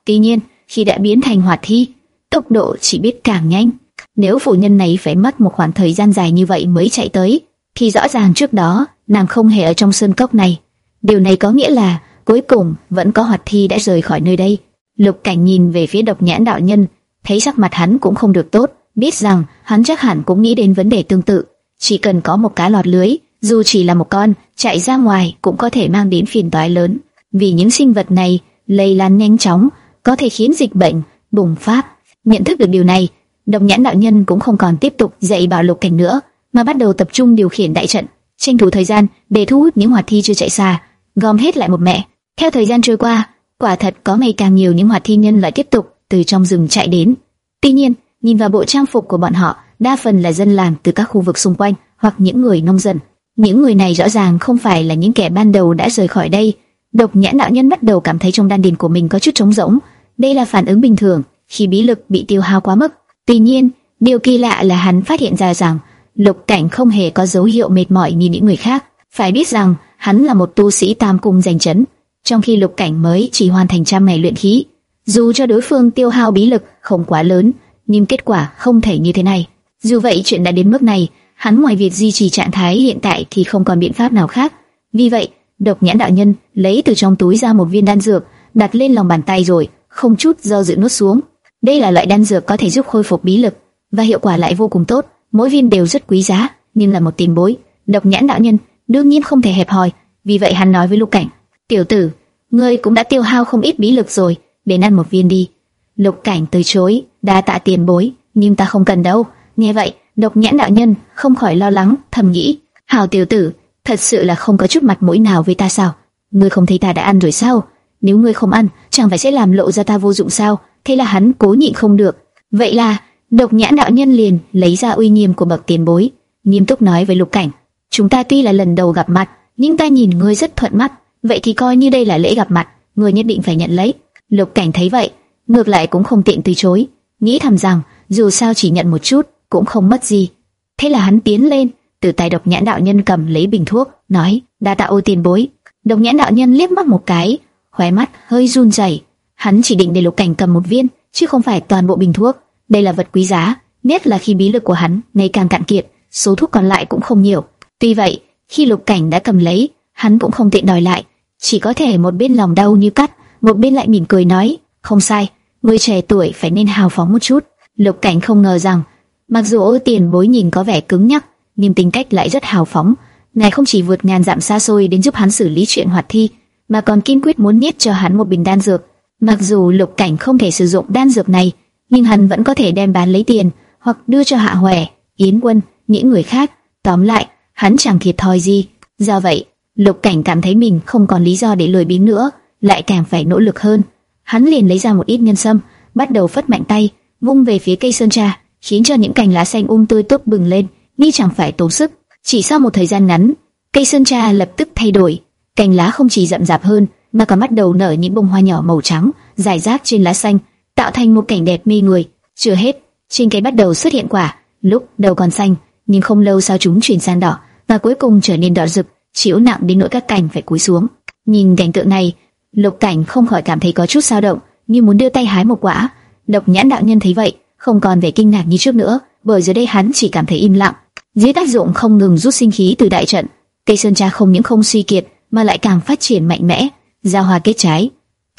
Tuy nhiên, khi đã biến thành hoạt thi, tốc độ chỉ biết càng nhanh. Nếu phụ nhân này phải mất một khoảng thời gian dài như vậy mới chạy tới, thì rõ ràng trước đó nàng không hề ở trong sơn cốc này. Điều này có nghĩa là cuối cùng vẫn có hoạt thi đã rời khỏi nơi đây. Lục Cảnh nhìn về phía độc nhãn đạo nhân, thấy sắc mặt hắn cũng không được tốt, biết rằng hắn chắc hẳn cũng nghĩ đến vấn đề tương tự. Chỉ cần có một cá lọt lưới, dù chỉ là một con, chạy ra ngoài cũng có thể mang đến phiền toái lớn. Vì những sinh vật này lây lan nhanh chóng, có thể khiến dịch bệnh bùng phát. Nhận thức được điều này, độc nhãn đạo nhân cũng không còn tiếp tục dạy bảo Lục Cảnh nữa, mà bắt đầu tập trung điều khiển đại trận tranh thủ thời gian để thu hút những hoạt thi chưa chạy xa, gom hết lại một mẹ. Theo thời gian trôi qua, quả thật có ngày càng nhiều những hoạt thi nhân lại tiếp tục từ trong rừng chạy đến. Tuy nhiên, nhìn vào bộ trang phục của bọn họ, đa phần là dân làng từ các khu vực xung quanh hoặc những người nông dân. Những người này rõ ràng không phải là những kẻ ban đầu đã rời khỏi đây. Độc nhãn đạo nhân bắt đầu cảm thấy trong đan điền của mình có chút trống rỗng. Đây là phản ứng bình thường khi bí lực bị tiêu hao quá mức. Tuy nhiên, điều kỳ lạ là hắn phát hiện ra rằng Lục Cảnh không hề có dấu hiệu mệt mỏi như những người khác. Phải biết rằng hắn là một tu sĩ tam cung giành chấn, trong khi Lục Cảnh mới chỉ hoàn thành trăm ngày luyện khí. Dù cho đối phương tiêu hao bí lực không quá lớn, nhưng kết quả không thể như thế này. Dù vậy chuyện đã đến mức này, hắn ngoài việc duy trì trạng thái hiện tại thì không còn biện pháp nào khác. Vì vậy, Độc Nhãn đạo nhân lấy từ trong túi ra một viên đan dược, đặt lên lòng bàn tay rồi, không chút do dự nuốt xuống. Đây là loại đan dược có thể giúp khôi phục bí lực và hiệu quả lại vô cùng tốt mỗi viên đều rất quý giá, nhưng là một tiền bối. Độc nhãn đạo nhân đương nhiên không thể hẹp hòi, vì vậy hắn nói với Lục Cảnh: "Tiểu tử, ngươi cũng đã tiêu hao không ít bí lực rồi, đến ăn một viên đi." Lục Cảnh từ chối, đa tạ tiền bối, nhưng ta không cần đâu. Nghe vậy, Độc Nhãn đạo nhân không khỏi lo lắng, thầm nghĩ: Hào tiểu tử, thật sự là không có chút mặt mũi nào với ta sao? Ngươi không thấy ta đã ăn rồi sao? Nếu ngươi không ăn, chẳng phải sẽ làm lộ ra ta vô dụng sao? Thế là hắn cố nhịn không được. Vậy là Độc Nhãn đạo nhân liền lấy ra uy nghiêm của bậc tiền bối, nghiêm túc nói với Lục Cảnh: chúng ta tuy là lần đầu gặp mặt, nhưng ta nhìn ngươi rất thuận mắt, vậy thì coi như đây là lễ gặp mặt, ngươi nhất định phải nhận lấy. Lục Cảnh thấy vậy, ngược lại cũng không tiện từ chối, nghĩ thầm rằng dù sao chỉ nhận một chút cũng không mất gì. Thế là hắn tiến lên, từ tay độc nhãn đạo nhân cầm lấy bình thuốc, nói: đa tạ ô tiền bối. Độc nhãn đạo nhân liếc mắt một cái, khóe mắt hơi run rẩy. Hắn chỉ định để Lục Cảnh cầm một viên, chứ không phải toàn bộ bình thuốc. Đây là vật quý giá, nhất là khi bí lực của hắn ngày càng cạn kiệt, số thuốc còn lại cũng không nhiều. Tuy vậy, khi Lục Cảnh đã cầm lấy, hắn cũng không tiện đòi lại, chỉ có thể một bên lòng đau như cắt, một bên lại mỉm cười nói, không sai, người trẻ tuổi phải nên hào phóng một chút. Lục Cảnh không ngờ rằng, mặc dù ô tiền bối nhìn có vẻ cứng nhắc, nhưng tính cách lại rất hào phóng. Ngài không chỉ vượt ngàn dặm xa xôi đến giúp hắn xử lý chuyện hoạt thi, mà còn kiên quyết muốn niết cho hắn một bình đan dược. Mặc dù Lục Cảnh không thể sử dụng đan dược này, nhưng hắn vẫn có thể đem bán lấy tiền, hoặc đưa cho Hạ Hoè, Yến Quân, những người khác. Tóm lại, hắn chẳng thiệt thòi gì. Do vậy, Lục Cảnh cảm thấy mình không còn lý do để lười biếng nữa, lại càng phải nỗ lực hơn. Hắn liền lấy ra một ít nhân sâm, bắt đầu phất mạnh tay, vung về phía cây sơn tra, khiến cho những cành lá xanh um tươi tốt bừng lên, như chẳng phải tốn sức. Chỉ sau một thời gian ngắn, cây sơn tra lập tức thay đổi, cành lá không chỉ rậm rạp hơn, mà còn bắt đầu nở những bông hoa nhỏ màu trắng, dài rác trên lá xanh, tạo thành một cảnh đẹp mê người. Chưa hết, trên cây bắt đầu xuất hiện quả, lúc đầu còn xanh, nhưng không lâu sau chúng chuyển sang đỏ, và cuối cùng trở nên đỏ rực, chịu nặng đến nỗi các cành phải cúi xuống. Nhìn cảnh tượng này, Lục Cảnh không khỏi cảm thấy có chút dao động, như muốn đưa tay hái một quả. Độc Nhãn đạo nhân thấy vậy, không còn vẻ kinh ngạc như trước nữa, bởi giờ đây hắn chỉ cảm thấy im lặng. Dưới tác dụng không ngừng rút sinh khí từ đại trận, cây sơn tra không những không suy kiệt, mà lại càng phát triển mạnh mẽ, giao hoa kết trái.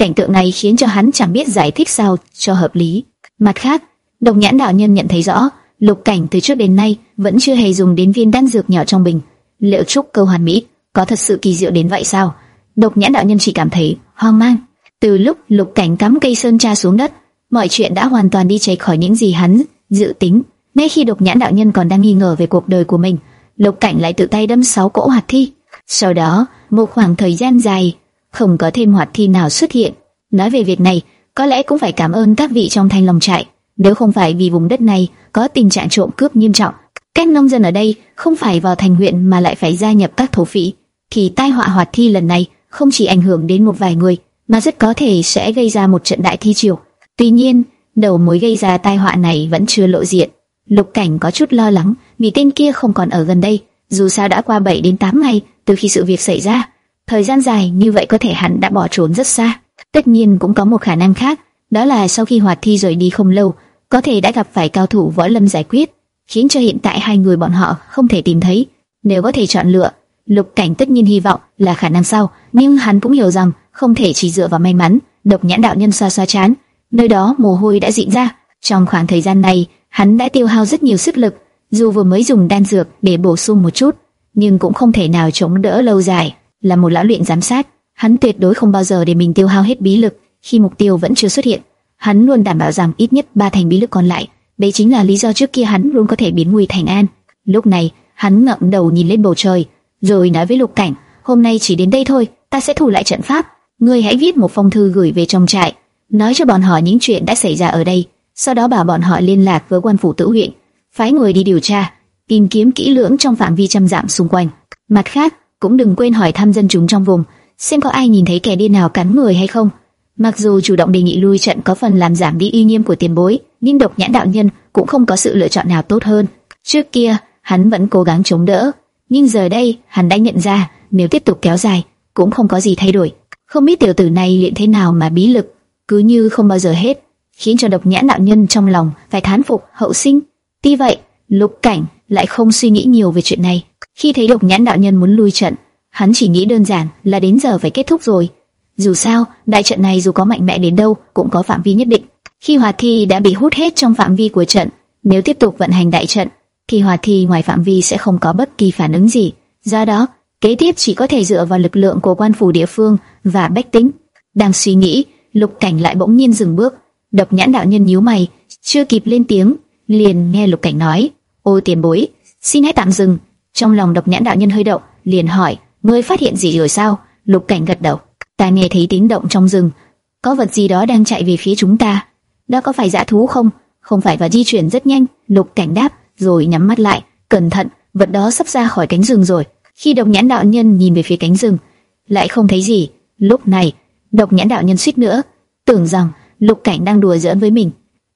Cảnh tượng này khiến cho hắn chẳng biết giải thích sao cho hợp lý. Mặt khác, Độc Nhãn đạo nhân nhận thấy rõ, Lục Cảnh từ trước đến nay vẫn chưa hề dùng đến viên đan dược nhỏ trong bình. Liệu trúc câu hoàn mỹ có thật sự kỳ diệu đến vậy sao? Độc Nhãn đạo nhân chỉ cảm thấy hoang mang. Từ lúc Lục Cảnh cắm cây sơn tra xuống đất, mọi chuyện đã hoàn toàn đi chạy khỏi những gì hắn dự tính. Ngay khi Độc Nhãn đạo nhân còn đang nghi ngờ về cuộc đời của mình, Lục Cảnh lại tự tay đâm sáu cỗ hoạt thi. Sau đó, một khoảng thời gian dài, không có thêm hoạt thi nào xuất hiện. Nói về việc này, có lẽ cũng phải cảm ơn các vị trong thanh lòng trại. Nếu không phải vì vùng đất này có tình trạng trộm cướp nghiêm trọng, các nông dân ở đây không phải vào thành huyện mà lại phải gia nhập các thổ phỉ, thì tai họa hoạt thi lần này không chỉ ảnh hưởng đến một vài người, mà rất có thể sẽ gây ra một trận đại thi triều. Tuy nhiên, đầu mối gây ra tai họa này vẫn chưa lộ diện. Lục Cảnh có chút lo lắng vì tên kia không còn ở gần đây, dù sao đã qua 7 đến 8 ngày từ khi sự việc xảy ra. Thời gian dài như vậy có thể hắn đã bỏ trốn rất xa. Tất nhiên cũng có một khả năng khác, đó là sau khi Hoạt Thi rời đi không lâu, có thể đã gặp phải cao thủ võ lâm giải quyết, khiến cho hiện tại hai người bọn họ không thể tìm thấy. Nếu có thể chọn lựa, Lục Cảnh tất nhiên hy vọng là khả năng sau, nhưng hắn cũng hiểu rằng không thể chỉ dựa vào may mắn. Độc Nhãn đạo nhân xoa xoa chán, nơi đó mồ hôi đã dịn ra. Trong khoảng thời gian này, hắn đã tiêu hao rất nhiều sức lực, dù vừa mới dùng đan dược để bổ sung một chút, nhưng cũng không thể nào chống đỡ lâu dài. Là một lão luyện giám sát, hắn tuyệt đối không bao giờ để mình tiêu hao hết bí lực khi mục tiêu vẫn chưa xuất hiện. Hắn luôn đảm bảo rằng ít nhất ba thành bí lực còn lại. Đây chính là lý do trước kia hắn luôn có thể biến nguy thành an. Lúc này, hắn ngẩng đầu nhìn lên bầu trời, rồi nói với Lục Cảnh: "Hôm nay chỉ đến đây thôi, ta sẽ thủ lại trận pháp. Ngươi hãy viết một phong thư gửi về trong trại, nói cho bọn họ những chuyện đã xảy ra ở đây. Sau đó bảo bọn họ liên lạc với quan phủ tử huyện, phái người đi điều tra, tìm kiếm kỹ lưỡng trong phạm vi trăm dặm xung quanh. Mặt khác, cũng đừng quên hỏi thăm dân chúng trong vùng, xem có ai nhìn thấy kẻ điên nào cắn người hay không." Mặc dù chủ động đề nghị lui trận có phần làm giảm đi uy nghiêm của tiền bối, nhưng độc nhãn đạo nhân cũng không có sự lựa chọn nào tốt hơn. Trước kia, hắn vẫn cố gắng chống đỡ, nhưng giờ đây, hắn đã nhận ra, nếu tiếp tục kéo dài, cũng không có gì thay đổi. Không biết tiểu tử này luyện thế nào mà bí lực, cứ như không bao giờ hết, khiến cho độc nhãn đạo nhân trong lòng phải thán phục hậu sinh. Tuy vậy, lục cảnh lại không suy nghĩ nhiều về chuyện này. Khi thấy độc nhãn đạo nhân muốn lui trận, hắn chỉ nghĩ đơn giản là đến giờ phải kết thúc rồi dù sao, đại trận này dù có mạnh mẽ đến đâu cũng có phạm vi nhất định. Khi hỏa thi đã bị hút hết trong phạm vi của trận, nếu tiếp tục vận hành đại trận, thì hỏa thi ngoài phạm vi sẽ không có bất kỳ phản ứng gì. Do đó, kế tiếp chỉ có thể dựa vào lực lượng của quan phủ địa phương và bách tính. Đang suy nghĩ, Lục Cảnh lại bỗng nhiên dừng bước. Độc Nhãn đạo nhân nhíu mày, chưa kịp lên tiếng, liền nghe Lục Cảnh nói: Ô tiền bối, xin hãy tạm dừng. Trong lòng độc nhãn đạo nhân hơi động, liền hỏi, ngươi phát hiện gì rồi sao? Lục cảnh gật đầu, ta nghe thấy tiếng động trong rừng, có vật gì đó đang chạy về phía chúng ta. Đó có phải dã thú không? Không phải và di chuyển rất nhanh. Lục cảnh đáp, rồi nhắm mắt lại, cẩn thận, vật đó sắp ra khỏi cánh rừng rồi. Khi độc nhãn đạo nhân nhìn về phía cánh rừng, lại không thấy gì. Lúc này, độc nhãn đạo nhân suýt nữa tưởng rằng lục cảnh đang đùa giỡn với mình.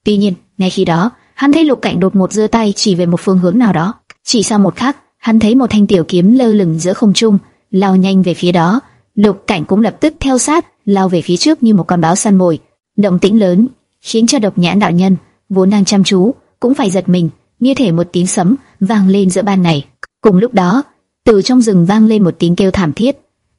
Tuy nhiên, ngay khi đó, hắn thấy lục cảnh đột ngột giơ tay chỉ về một phương hướng nào đó. Chỉ sau một khắc, hắn thấy một thanh tiểu kiếm lơ lửng giữa không trung, lao nhanh về phía đó. Lục cảnh cũng lập tức theo sát, lao về phía trước như một con báo săn mồi. Động tĩnh lớn khiến cho độc nhãn đạo nhân vốn đang chăm chú cũng phải giật mình, như thể một tiếng sấm vang lên giữa ban này. Cùng lúc đó, từ trong rừng vang lên một tiếng kêu thảm thiết.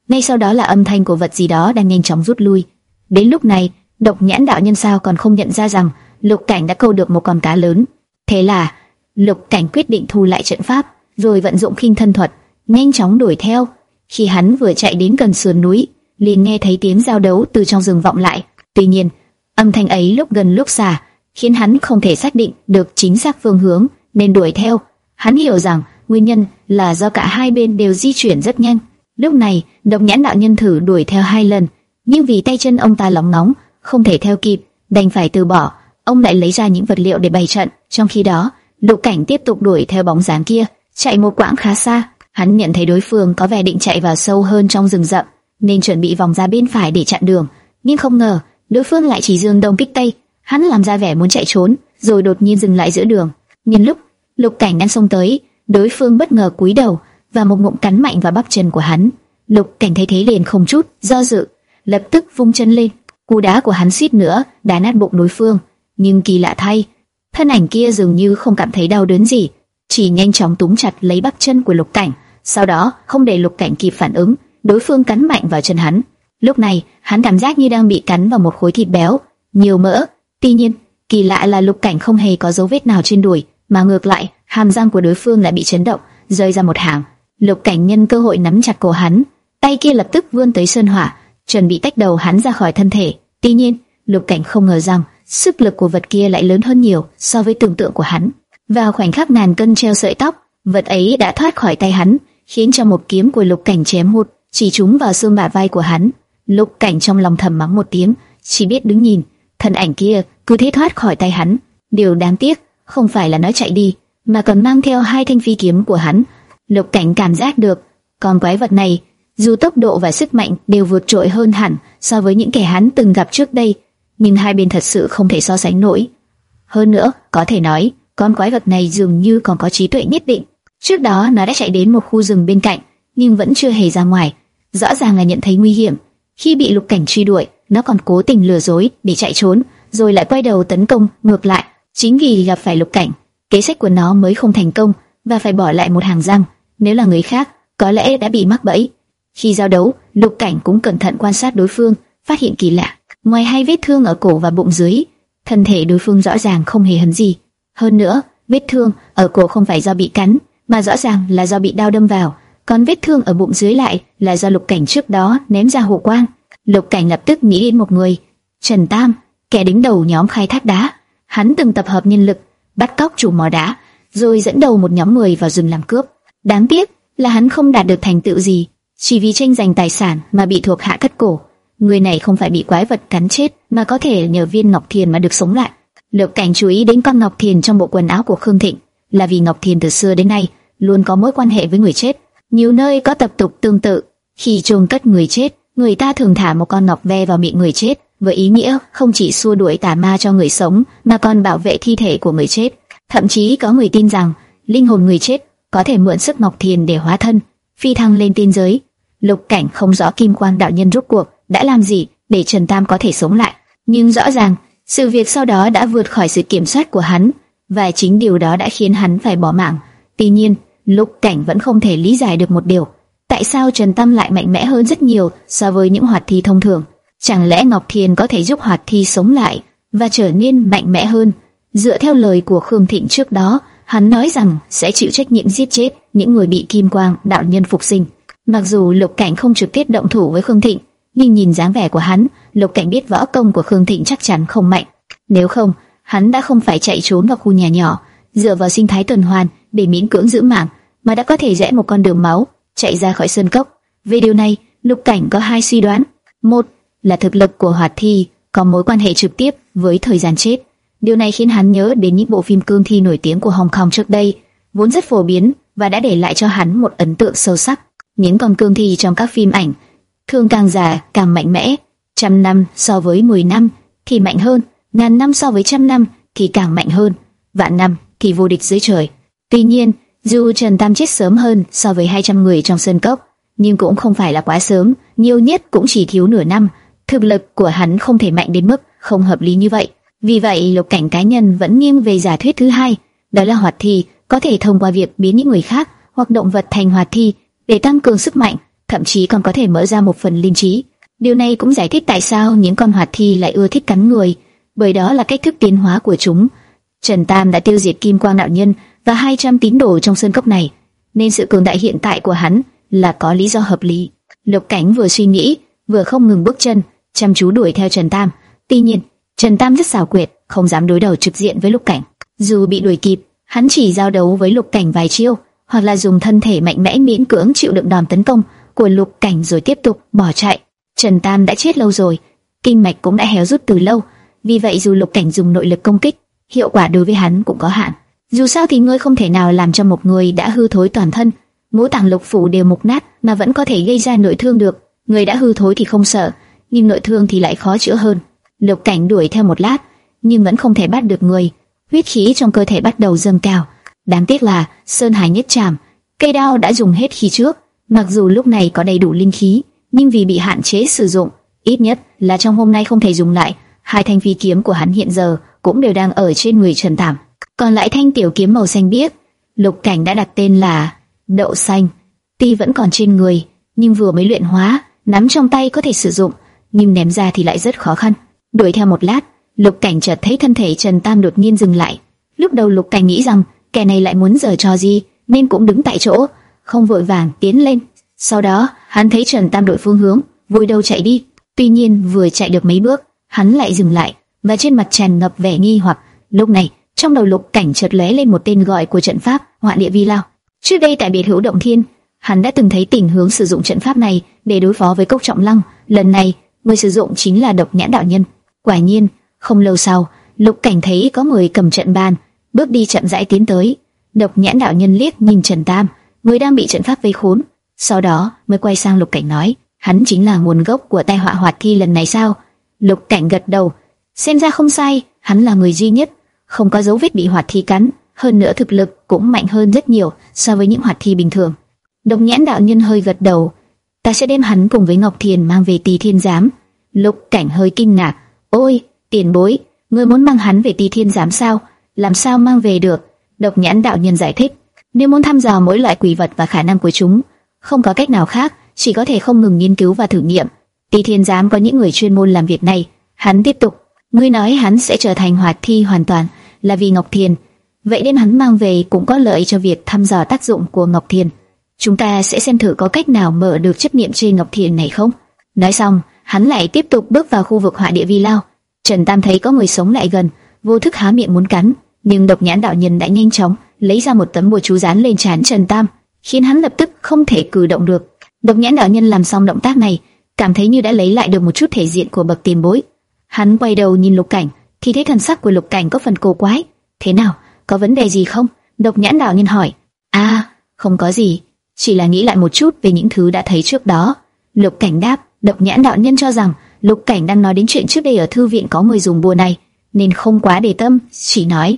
Ngay sau đó là âm thanh của vật gì đó đang nhanh chóng rút lui. Đến lúc này, độc nhãn đạo nhân sao còn không nhận ra rằng lục cảnh đã câu được một con cá lớn. Thế là lục cảnh quyết định thu lại trận pháp, rồi vận dụng khinh thân thuật, nhanh chóng đuổi theo. Khi hắn vừa chạy đến gần sườn núi, liền nghe thấy tiếng giao đấu từ trong rừng vọng lại. Tuy nhiên, âm thanh ấy lúc gần lúc xa, khiến hắn không thể xác định được chính xác phương hướng, nên đuổi theo. Hắn hiểu rằng nguyên nhân là do cả hai bên đều di chuyển rất nhanh. Lúc này, độc nhãn đạo nhân thử đuổi theo hai lần, nhưng vì tay chân ông ta lóng nóng, không thể theo kịp, đành phải từ bỏ. Ông lại lấy ra những vật liệu để bày trận. Trong khi đó, Lục Cảnh tiếp tục đuổi theo bóng dáng kia, chạy một quãng khá xa. Hắn nhận thấy đối phương có vẻ định chạy vào sâu hơn trong rừng rậm, nên chuẩn bị vòng ra bên phải để chặn đường. Nhưng không ngờ, đối phương lại chỉ dương đông kích tây. Hắn làm ra vẻ muốn chạy trốn, rồi đột nhiên dừng lại giữa đường. Nhân lúc Lục Cảnh đang xông tới, đối phương bất ngờ cúi đầu và một ngụm cắn mạnh vào bắp chân của hắn. Lục Cảnh thấy thế liền không chút do dự, lập tức vung chân lên. Cú đá của hắn suýt nữa đá nát bụng đối phương, nhưng kỳ lạ thay, thân ảnh kia dường như không cảm thấy đau đớn gì, chỉ nhanh chóng túm chặt lấy bắp chân của Lục Cảnh. Sau đó, không để Lục Cảnh kịp phản ứng, đối phương cắn mạnh vào chân hắn. Lúc này, hắn cảm giác như đang bị cắn vào một khối thịt béo, nhiều mỡ. Tuy nhiên, kỳ lạ là Lục Cảnh không hề có dấu vết nào trên đùi, mà ngược lại, hàm răng của đối phương lại bị chấn động, rơi ra một hàng. Lục Cảnh nhân cơ hội nắm chặt cổ hắn, tay kia lập tức vươn tới sơn hỏa, chuẩn bị tách đầu hắn ra khỏi thân thể. Tuy nhiên, Lục Cảnh không ngờ rằng sức lực của vật kia lại lớn hơn nhiều so với tưởng tượng của hắn. Vào khoảnh khắc ngàn cân treo sợi tóc, vật ấy đã thoát khỏi tay hắn, khiến cho một kiếm của Lục Cảnh chém hụt, chỉ trúng vào xương bả vai của hắn. Lục Cảnh trong lòng thầm mắng một tiếng, chỉ biết đứng nhìn, thân ảnh kia cứ thế thoát khỏi tay hắn. Điều đáng tiếc không phải là nó chạy đi, mà còn mang theo hai thanh phi kiếm của hắn. Lục Cảnh cảm giác được, con quái vật này dù tốc độ và sức mạnh đều vượt trội hơn hẳn so với những kẻ hắn từng gặp trước đây, nhưng hai bên thật sự không thể so sánh nổi. Hơn nữa, có thể nói, con quái vật này dường như còn có trí tuệ nhất định. Trước đó nó đã chạy đến một khu rừng bên cạnh, nhưng vẫn chưa hề ra ngoài. Rõ ràng là nhận thấy nguy hiểm. Khi bị lục cảnh truy đuổi, nó còn cố tình lừa dối để chạy trốn, rồi lại quay đầu tấn công ngược lại. Chính vì gặp phải lục cảnh, kế sách của nó mới không thành công và phải bỏ lại một hàng răng. Nếu là người khác, có lẽ đã bị mắc bẫy. Khi giao đấu, Lục Cảnh cũng cẩn thận quan sát đối phương, phát hiện kỳ lạ. Ngoài hai vết thương ở cổ và bụng dưới, thân thể đối phương rõ ràng không hề hấn gì. Hơn nữa, vết thương ở cổ không phải do bị cắn, mà rõ ràng là do bị đao đâm vào. Còn vết thương ở bụng dưới lại là do Lục Cảnh trước đó ném ra hồ quang. Lục Cảnh lập tức nghĩ đến một người, Trần Tam, kẻ đứng đầu nhóm khai thác đá. Hắn từng tập hợp nhân lực, bắt cóc chủ mỏ đá, rồi dẫn đầu một nhóm người vào rừng làm cướp. Đáng tiếc là hắn không đạt được thành tựu gì chỉ vì tranh giành tài sản mà bị thuộc hạ cắt cổ. Người này không phải bị quái vật cắn chết, mà có thể nhờ viên ngọc thiền mà được sống lại. Lục Cảnh chú ý đến con ngọc thiền trong bộ quần áo của Khương Thịnh, là vì ngọc thiền từ xưa đến nay luôn có mối quan hệ với người chết. Nhiều nơi có tập tục tương tự, khi chôn cất người chết, người ta thường thả một con ngọc ve vào miệng người chết, với ý nghĩa không chỉ xua đuổi tà ma cho người sống, mà còn bảo vệ thi thể của người chết. Thậm chí có người tin rằng linh hồn người chết có thể mượn sức ngọc thiền để hóa thân, phi thăng lên tiên giới. Lục Cảnh không rõ Kim Quang đạo nhân rốt cuộc đã làm gì để Trần Tam có thể sống lại, nhưng rõ ràng sự việc sau đó đã vượt khỏi sự kiểm soát của hắn, và chính điều đó đã khiến hắn phải bỏ mạng. Tuy nhiên, Lục Cảnh vẫn không thể lý giải được một điều: tại sao Trần Tâm lại mạnh mẽ hơn rất nhiều so với những hoạt thi thông thường? Chẳng lẽ Ngọc Thiền có thể giúp hoạt thi sống lại và trở nên mạnh mẽ hơn? Dựa theo lời của Khương Thịnh trước đó, hắn nói rằng sẽ chịu trách nhiệm giết chết những người bị Kim Quang đạo nhân phục sinh. Mặc dù Lục Cảnh không trực tiếp động thủ với Khương Thịnh, nhưng nhìn dáng vẻ của hắn, Lục Cảnh biết võ công của Khương Thịnh chắc chắn không mạnh. Nếu không, hắn đã không phải chạy trốn vào khu nhà nhỏ, dựa vào sinh thái tuần hoàn để miễn cưỡng giữ mạng, mà đã có thể rẽ một con đường máu chạy ra khỏi sơn cốc. Về điều này, Lục Cảnh có hai suy đoán. Một là thực lực của Hoạt Thi có mối quan hệ trực tiếp với thời gian chết. Điều này khiến hắn nhớ đến những bộ phim cương thi nổi tiếng của Hồng Kông trước đây, vốn rất phổ biến và đã để lại cho hắn một ấn tượng sâu sắc. Những con cương thi trong các phim ảnh thường càng già càng mạnh mẽ, trăm năm so với mười năm thì mạnh hơn, ngàn năm so với trăm năm thì càng mạnh hơn, vạn năm thì vô địch dưới trời. Tuy nhiên, dù Trần Tam chết sớm hơn so với 200 người trong sơn cốc, nhưng cũng không phải là quá sớm, nhiều nhất cũng chỉ thiếu nửa năm. Thực lực của hắn không thể mạnh đến mức không hợp lý như vậy. Vì vậy, lục cảnh cá nhân vẫn nghiêng về giả thuyết thứ hai, đó là hoạt thi có thể thông qua việc biến những người khác hoặc động vật thành hoạt thi để tăng cường sức mạnh, thậm chí còn có thể mở ra một phần linh trí. Điều này cũng giải thích tại sao những con hoạt thi lại ưa thích cắn người, bởi đó là cách thức tiến hóa của chúng. Trần Tam đã tiêu diệt Kim Quang đạo nhân và 200 tín đồ trong sơn cốc này, nên sự cường đại hiện tại của hắn là có lý do hợp lý. Lục Cảnh vừa suy nghĩ, vừa không ngừng bước chân, chăm chú đuổi theo Trần Tam. Tuy nhiên, Trần Tam rất xảo quyệt, không dám đối đầu trực diện với Lục Cảnh. Dù bị đuổi kịp, hắn chỉ giao đấu với Lục Cảnh vài chiêu, hoặc là dùng thân thể mạnh mẽ miễn cưỡng chịu đựng đòn tấn công của Lục Cảnh rồi tiếp tục bỏ chạy. Trần Tam đã chết lâu rồi, kinh mạch cũng đã héo rút từ lâu, vì vậy dù Lục Cảnh dùng nội lực công kích, hiệu quả đối với hắn cũng có hạn. Dù sao thì ngươi không thể nào làm cho một người đã hư thối toàn thân, ngũ tạng lục phủ đều mục nát mà vẫn có thể gây ra nội thương được. Người đã hư thối thì không sợ, nhưng nội thương thì lại khó chữa hơn. Lục Cảnh đuổi theo một lát, nhưng vẫn không thể bắt được người. Huyết khí trong cơ thể bắt đầu dâng cao. Đáng tiếc là Sơn Hải nhất chạm cây đao đã dùng hết khi trước. Mặc dù lúc này có đầy đủ linh khí, nhưng vì bị hạn chế sử dụng, ít nhất là trong hôm nay không thể dùng lại. Hai thanh phi kiếm của hắn hiện giờ cũng đều đang ở trên người Trần Tảm. Còn lại thanh tiểu kiếm màu xanh biếc, Lục Cảnh đã đặt tên là Đậu xanh. Tuy vẫn còn trên người, nhưng vừa mới luyện hóa, nắm trong tay có thể sử dụng, nhưng ném ra thì lại rất khó khăn. Đuổi theo một lát, Lục Cảnh chợt thấy thân thể Trần Tam đột nhiên dừng lại. Lúc đầu Lục Cảnh nghĩ rằng kẻ này lại muốn giở trò gì, nên cũng đứng tại chỗ, không vội vàng tiến lên. Sau đó, hắn thấy Trần Tam đổi phương hướng, vội đầu chạy đi. Tuy nhiên, vừa chạy được mấy bước, hắn lại dừng lại, và trên mặt tràn ngập vẻ nghi hoặc. Lúc này, trong đầu Lục Cảnh chợt lóe lên một tên gọi của trận pháp Họa Địa Vi Lao. Trước đây tại biệt hữu động thiên, hắn đã từng thấy tình hướng sử dụng trận pháp này để đối phó với cốc trọng lăng. Lần này, người sử dụng chính là độc nhãn đạo nhân. Quả nhiên, không lâu sau, lục cảnh thấy có người cầm trận bàn, bước đi chậm rãi tiến tới. Độc nhãn đạo nhân liếc nhìn Trần Tam, người đang bị trận pháp vây khốn. Sau đó mới quay sang lục cảnh nói, hắn chính là nguồn gốc của tai họa hoạt thi lần này sao? Lục cảnh gật đầu, xem ra không sai, hắn là người duy nhất, không có dấu vết bị hoạt thi cắn hơn nữa thực lực cũng mạnh hơn rất nhiều so với những hoạt thi bình thường. Độc nhãn đạo nhân hơi gật đầu, ta sẽ đem hắn cùng với Ngọc Thiền mang về Tỳ Thiên Giám. Lục Cảnh hơi kinh ngạc, ôi, tiền bối, ngươi muốn mang hắn về Tỳ Thiên Giám sao? Làm sao mang về được? Độc nhãn đạo nhân giải thích, nếu muốn thăm dò mỗi loại quỷ vật và khả năng của chúng, không có cách nào khác, chỉ có thể không ngừng nghiên cứu và thử nghiệm. Tỳ Thiên Giám có những người chuyên môn làm việc này. Hắn tiếp tục, ngươi nói hắn sẽ trở thành hoạt thi hoàn toàn là vì Ngọc Thiền Vậy đem hắn mang về cũng có lợi cho việc thăm dò tác dụng của Ngọc Thiền. Chúng ta sẽ xem thử có cách nào mở được chấp niệm trên Ngọc Thiền này không? Nói xong, hắn lại tiếp tục bước vào khu vực hỏa địa vi lao. Trần Tam thấy có người sống lại gần, vô thức há miệng muốn cắn, nhưng độc nhãn đạo nhân đã nhanh chóng lấy ra một tấm bùa chú dán lên trán Trần Tam, khiến hắn lập tức không thể cử động được. Độc nhãn đạo nhân làm xong động tác này, cảm thấy như đã lấy lại được một chút thể diện của bậc tiền bối. Hắn quay đầu nhìn Lục Cảnh, thì thấy thần sắc của Lục Cảnh có phần cổ quái. Thế nào? có vấn đề gì không? Độc nhãn đạo nhân hỏi. À, không có gì, chỉ là nghĩ lại một chút về những thứ đã thấy trước đó. Lục cảnh đáp, độc nhãn đạo nhân cho rằng lục cảnh đang nói đến chuyện trước đây ở thư viện có người dùng bùa này, nên không quá để tâm, chỉ nói,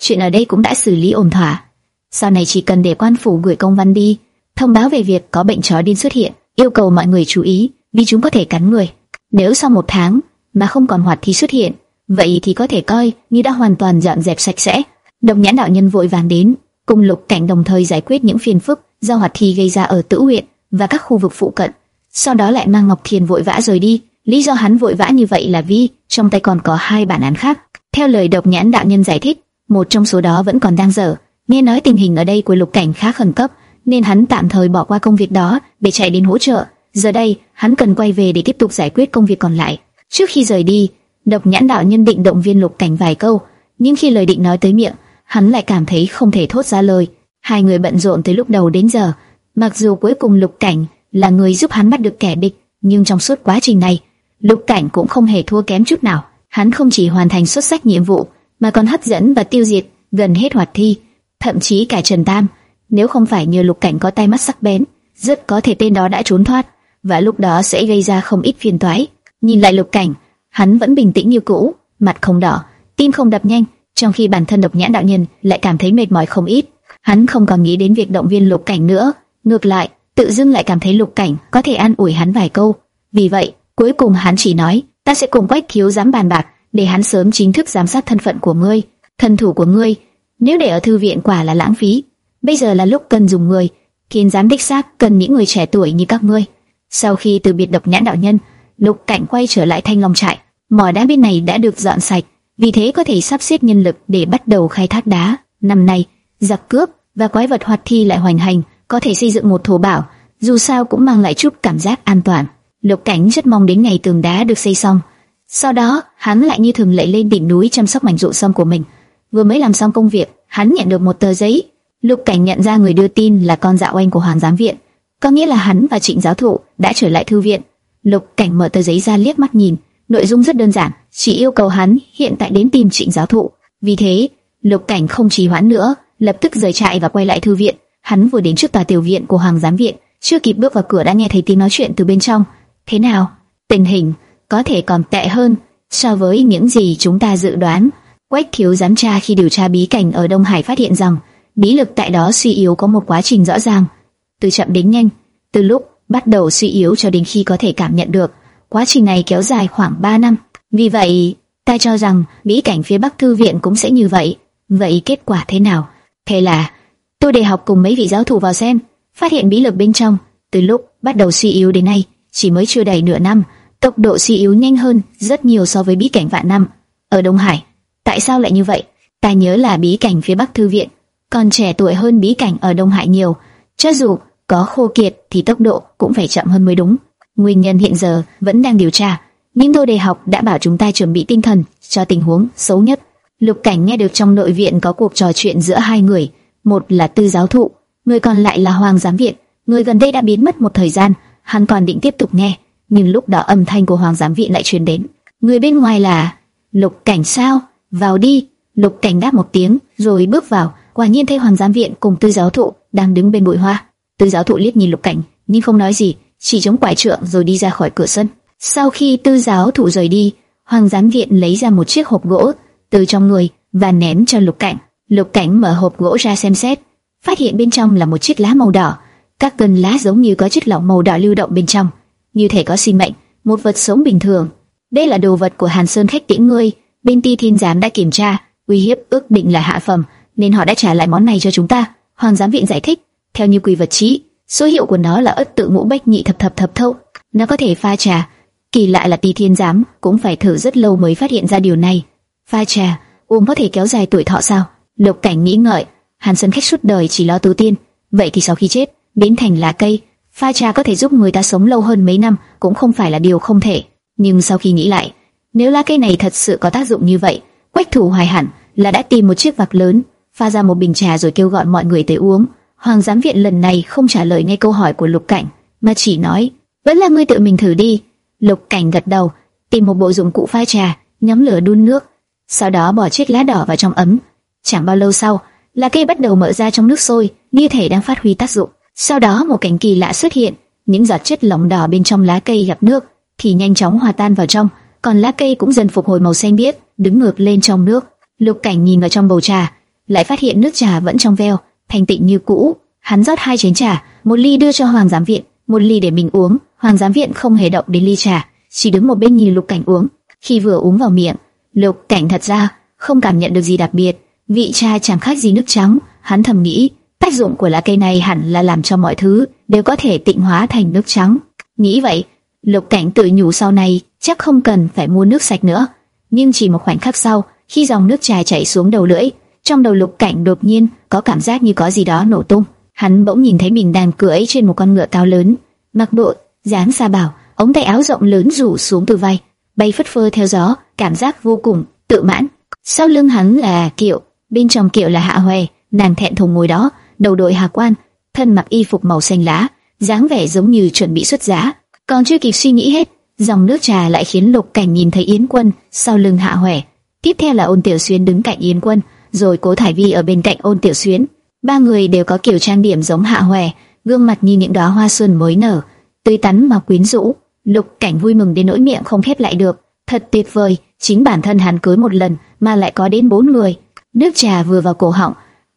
chuyện ở đây cũng đã xử lý ổn thỏa. Sau này chỉ cần để quan phủ gửi công văn đi, thông báo về việc có bệnh chó điên xuất hiện, yêu cầu mọi người chú ý, vì chúng có thể cắn người. Nếu sau một tháng mà không còn hoạt thi xuất hiện, vậy thì có thể coi như đã hoàn toàn dọn dẹp sạch sẽ. Đồng nhãn đạo nhân vội vàng đến, cùng lục cảnh đồng thời giải quyết những phiền phức do hoạt thi gây ra ở tử huyện và các khu vực phụ cận. Sau đó lại mang Ngọc Thiền vội vã rời đi. Lý do hắn vội vã như vậy là vì trong tay còn có hai bản án khác. Theo lời độc nhãn đạo nhân giải thích, một trong số đó vẫn còn đang dở. Nghe nói tình hình ở đây của lục cảnh khá khẩn cấp, nên hắn tạm thời bỏ qua công việc đó để chạy đến hỗ trợ. Giờ đây, hắn cần quay về để tiếp tục giải quyết công việc còn lại. Trước khi rời đi, Độc Nhãn đạo nhân định động viên Lục Cảnh vài câu, nhưng khi lời định nói tới miệng, hắn lại cảm thấy không thể thốt ra lời. Hai người bận rộn từ lúc đầu đến giờ, mặc dù cuối cùng Lục Cảnh là người giúp hắn bắt được kẻ địch, nhưng trong suốt quá trình này, Lục Cảnh cũng không hề thua kém chút nào. Hắn không chỉ hoàn thành xuất sắc nhiệm vụ, mà còn hấp dẫn và tiêu diệt gần hết hoạt thi, thậm chí cả Trần Tam. Nếu không phải nhờ Lục Cảnh có tay mắt sắc bén, rất có thể tên đó đã trốn thoát, và lúc đó sẽ gây ra không ít phiền toái. Nhìn lại Lục Cảnh, hắn vẫn bình tĩnh như cũ, mặt không đỏ, tim không đập nhanh, trong khi bản thân độc nhãn đạo nhân lại cảm thấy mệt mỏi không ít. Hắn không còn nghĩ đến việc động viên Lục Cảnh nữa, ngược lại, tự dưng lại cảm thấy Lục Cảnh có thể an ủi hắn vài câu. Vì vậy, cuối cùng hắn chỉ nói, ta sẽ cùng Quách thiếu dám bàn bạc, để hắn sớm chính thức giám sát thân phận của ngươi, thân thủ của ngươi. Nếu để ở thư viện quả là lãng phí. Bây giờ là lúc cần dùng người, kiến giám đích xác cần những người trẻ tuổi như các ngươi. Sau khi từ biệt độc nhãn đạo nhân, Lục Cảnh quay trở lại Thanh Long trại, mỏ đá bên này đã được dọn sạch, vì thế có thể sắp xếp nhân lực để bắt đầu khai thác đá. Năm nay, giặc cướp và quái vật hoạt thi lại hoành hành, có thể xây dựng một thổ bảo, dù sao cũng mang lại chút cảm giác an toàn. Lục Cảnh rất mong đến ngày tường đá được xây xong. Sau đó, hắn lại như thường lệ lên đỉnh núi chăm sóc mảnh ruộng sâm của mình. Vừa mới làm xong công việc, hắn nhận được một tờ giấy. Lục Cảnh nhận ra người đưa tin là con dạo anh của Hoàng giám viện, có nghĩa là hắn và Trịnh giáo thụ đã trở lại thư viện. Lục Cảnh mở tờ giấy ra liếc mắt nhìn, nội dung rất đơn giản, chỉ yêu cầu hắn hiện tại đến tìm Trịnh giáo thụ. Vì thế, Lục Cảnh không trì hoãn nữa, lập tức rời trại và quay lại thư viện. Hắn vừa đến trước tòa tiểu viện của Hoàng giám viện, chưa kịp bước vào cửa đã nghe thấy tiếng nói chuyện từ bên trong. Thế nào? Tình hình có thể còn tệ hơn so với những gì chúng ta dự đoán. Quách thiếu giám tra khi điều tra bí cảnh ở Đông Hải phát hiện rằng bí lực tại đó suy yếu có một quá trình rõ ràng, từ chậm đến nhanh, từ lúc bắt đầu suy yếu cho đến khi có thể cảm nhận được. Quá trình này kéo dài khoảng 3 năm. Vì vậy, ta cho rằng bí cảnh phía Bắc thư viện cũng sẽ như vậy. Vậy kết quả thế nào? Thế là tôi đề học cùng mấy vị giáo thủ vào xem, phát hiện bí lực bên trong từ lúc bắt đầu suy yếu đến nay chỉ mới chưa đầy nửa năm, tốc độ suy yếu nhanh hơn rất nhiều so với bí cảnh vạn năm ở Đông Hải. Tại sao lại như vậy? Ta nhớ là bí cảnh phía Bắc thư viện còn trẻ tuổi hơn bí cảnh ở Đông Hải nhiều. Cho dù có khô kiệt thì tốc độ cũng phải chậm hơn mới đúng. Nguyên nhân hiện giờ vẫn đang điều tra, nhưng đô Đề học đã bảo chúng ta chuẩn bị tinh thần cho tình huống xấu nhất. Lục Cảnh nghe được trong nội viện có cuộc trò chuyện giữa hai người, một là Tư giáo thụ, người còn lại là Hoàng giám viện. Người gần đây đã biến mất một thời gian, hắn còn định tiếp tục nghe, nhưng lúc đó âm thanh của Hoàng giám viện lại truyền đến. Người bên ngoài là Lục Cảnh sao? Vào đi. Lục Cảnh đáp một tiếng, rồi bước vào. Quả nhiên thấy Hoàng giám viện cùng Tư giáo thụ đang đứng bên bụi hoa. Tư giáo thụ liếc nhìn Lục Cảnh, nhưng không nói gì, chỉ chống quải trượng rồi đi ra khỏi cửa sân. Sau khi Tư giáo thụ rời đi, Hoàng giám viện lấy ra một chiếc hộp gỗ từ trong người và ném cho Lục Cảnh. Lục Cảnh mở hộp gỗ ra xem xét, phát hiện bên trong là một chiếc lá màu đỏ. Các cơn lá giống như có chất lỏng màu đỏ lưu động bên trong, như thể có sinh mệnh, một vật sống bình thường. Đây là đồ vật của Hàn Sơn khách tiễn ngươi, bên Ti Thiên giám đã kiểm tra, uy hiếp ước định là hạ phẩm, nên họ đã trả lại món này cho chúng ta. Hoàng giám viện giải thích, theo như quy vật trí, số hiệu của nó là ất tự ngũ bách nhị thập thập thập thâu, nó có thể pha trà. Kỳ lạ là Ti Thiên giám cũng phải thử rất lâu mới phát hiện ra điều này. Pha trà, uống có thể kéo dài tuổi thọ sao? Lục Cảnh nghĩ ngợi, Hàn Sơn khách suốt đời chỉ lo tu tiên, vậy thì sau khi chết, biến thành lá cây, pha trà có thể giúp người ta sống lâu hơn mấy năm, cũng không phải là điều không thể. Nhưng sau khi nghĩ lại, nếu lá cây này thật sự có tác dụng như vậy, Quách Thủ Hoài hẳn là đã tìm một chiếc vạc lớn, pha ra một bình trà rồi kêu gọi mọi người tới uống. Hoàng giám viện lần này không trả lời ngay câu hỏi của Lục Cảnh, mà chỉ nói, vẫn là ngươi tự mình thử đi. Lục Cảnh gật đầu, tìm một bộ dụng cụ pha trà, nhóm lửa đun nước, sau đó bỏ chiếc lá đỏ vào trong ấm. Chẳng bao lâu sau, lá cây bắt đầu mở ra trong nước sôi, như thể đang phát huy tác dụng. Sau đó một cảnh kỳ lạ xuất hiện, những giọt chất lỏng đỏ bên trong lá cây gặp nước thì nhanh chóng hòa tan vào trong, còn lá cây cũng dần phục hồi màu xanh biếc, đứng ngược lên trong nước. Lục Cảnh nhìn vào trong bầu trà, lại phát hiện nước trà vẫn trong veo, thanh tịnh như cũ. Hắn rót hai chén trà, một ly đưa cho Hoàng giám viện, một ly để mình uống. Hoàng giám viện không hề động đến ly trà, chỉ đứng một bên nhìn Lục Cảnh uống. Khi vừa uống vào miệng, Lục Cảnh thật ra không cảm nhận được gì đặc biệt, vị trà chẳng khác gì nước trắng. Hắn thầm nghĩ, tác dụng của lá cây này hẳn là làm cho mọi thứ đều có thể tịnh hóa thành nước trắng. Nghĩ vậy, Lục Cảnh tự nhủ sau này chắc không cần phải mua nước sạch nữa. Nhưng chỉ một khoảnh khắc sau, khi dòng nước trà chảy xuống đầu lưỡi, trong đầu Lục Cảnh đột nhiên có cảm giác như có gì đó nổ tung. Hắn bỗng nhìn thấy mình đang cưỡi trên một con ngựa cao lớn, mặc bộ dáng xa bảo, ống tay áo rộng lớn rủ xuống từ vai, bay phất phơ theo gió, cảm giác vô cùng tự mãn. Sau lưng hắn là kiệu, bên trong kiệu là Hạ Hoè, nàng thẹn thùng ngồi đó, đầu đội hà quan, thân mặc y phục màu xanh lá, dáng vẻ giống như chuẩn bị xuất giá. Còn chưa kịp suy nghĩ hết, dòng nước trà lại khiến Lục Cảnh nhìn thấy Yến Quân sau lưng Hạ Hoè. Tiếp theo là Ôn Tiểu Xuyên đứng cạnh Yến Quân, rồi Cố Thải Vi ở bên cạnh Ôn Tiểu Xuyên. Ba người đều có kiểu trang điểm giống Hạ Hoè, gương mặt như những đóa hoa xuân mới nở, tươi tắn mà quyến rũ. Lục Cảnh vui mừng đến nỗi miệng không khép lại được, thật tuyệt vời, chính bản thân hắn cưới một lần mà lại có đến bốn người. Nước trà vừa vào cổ họng,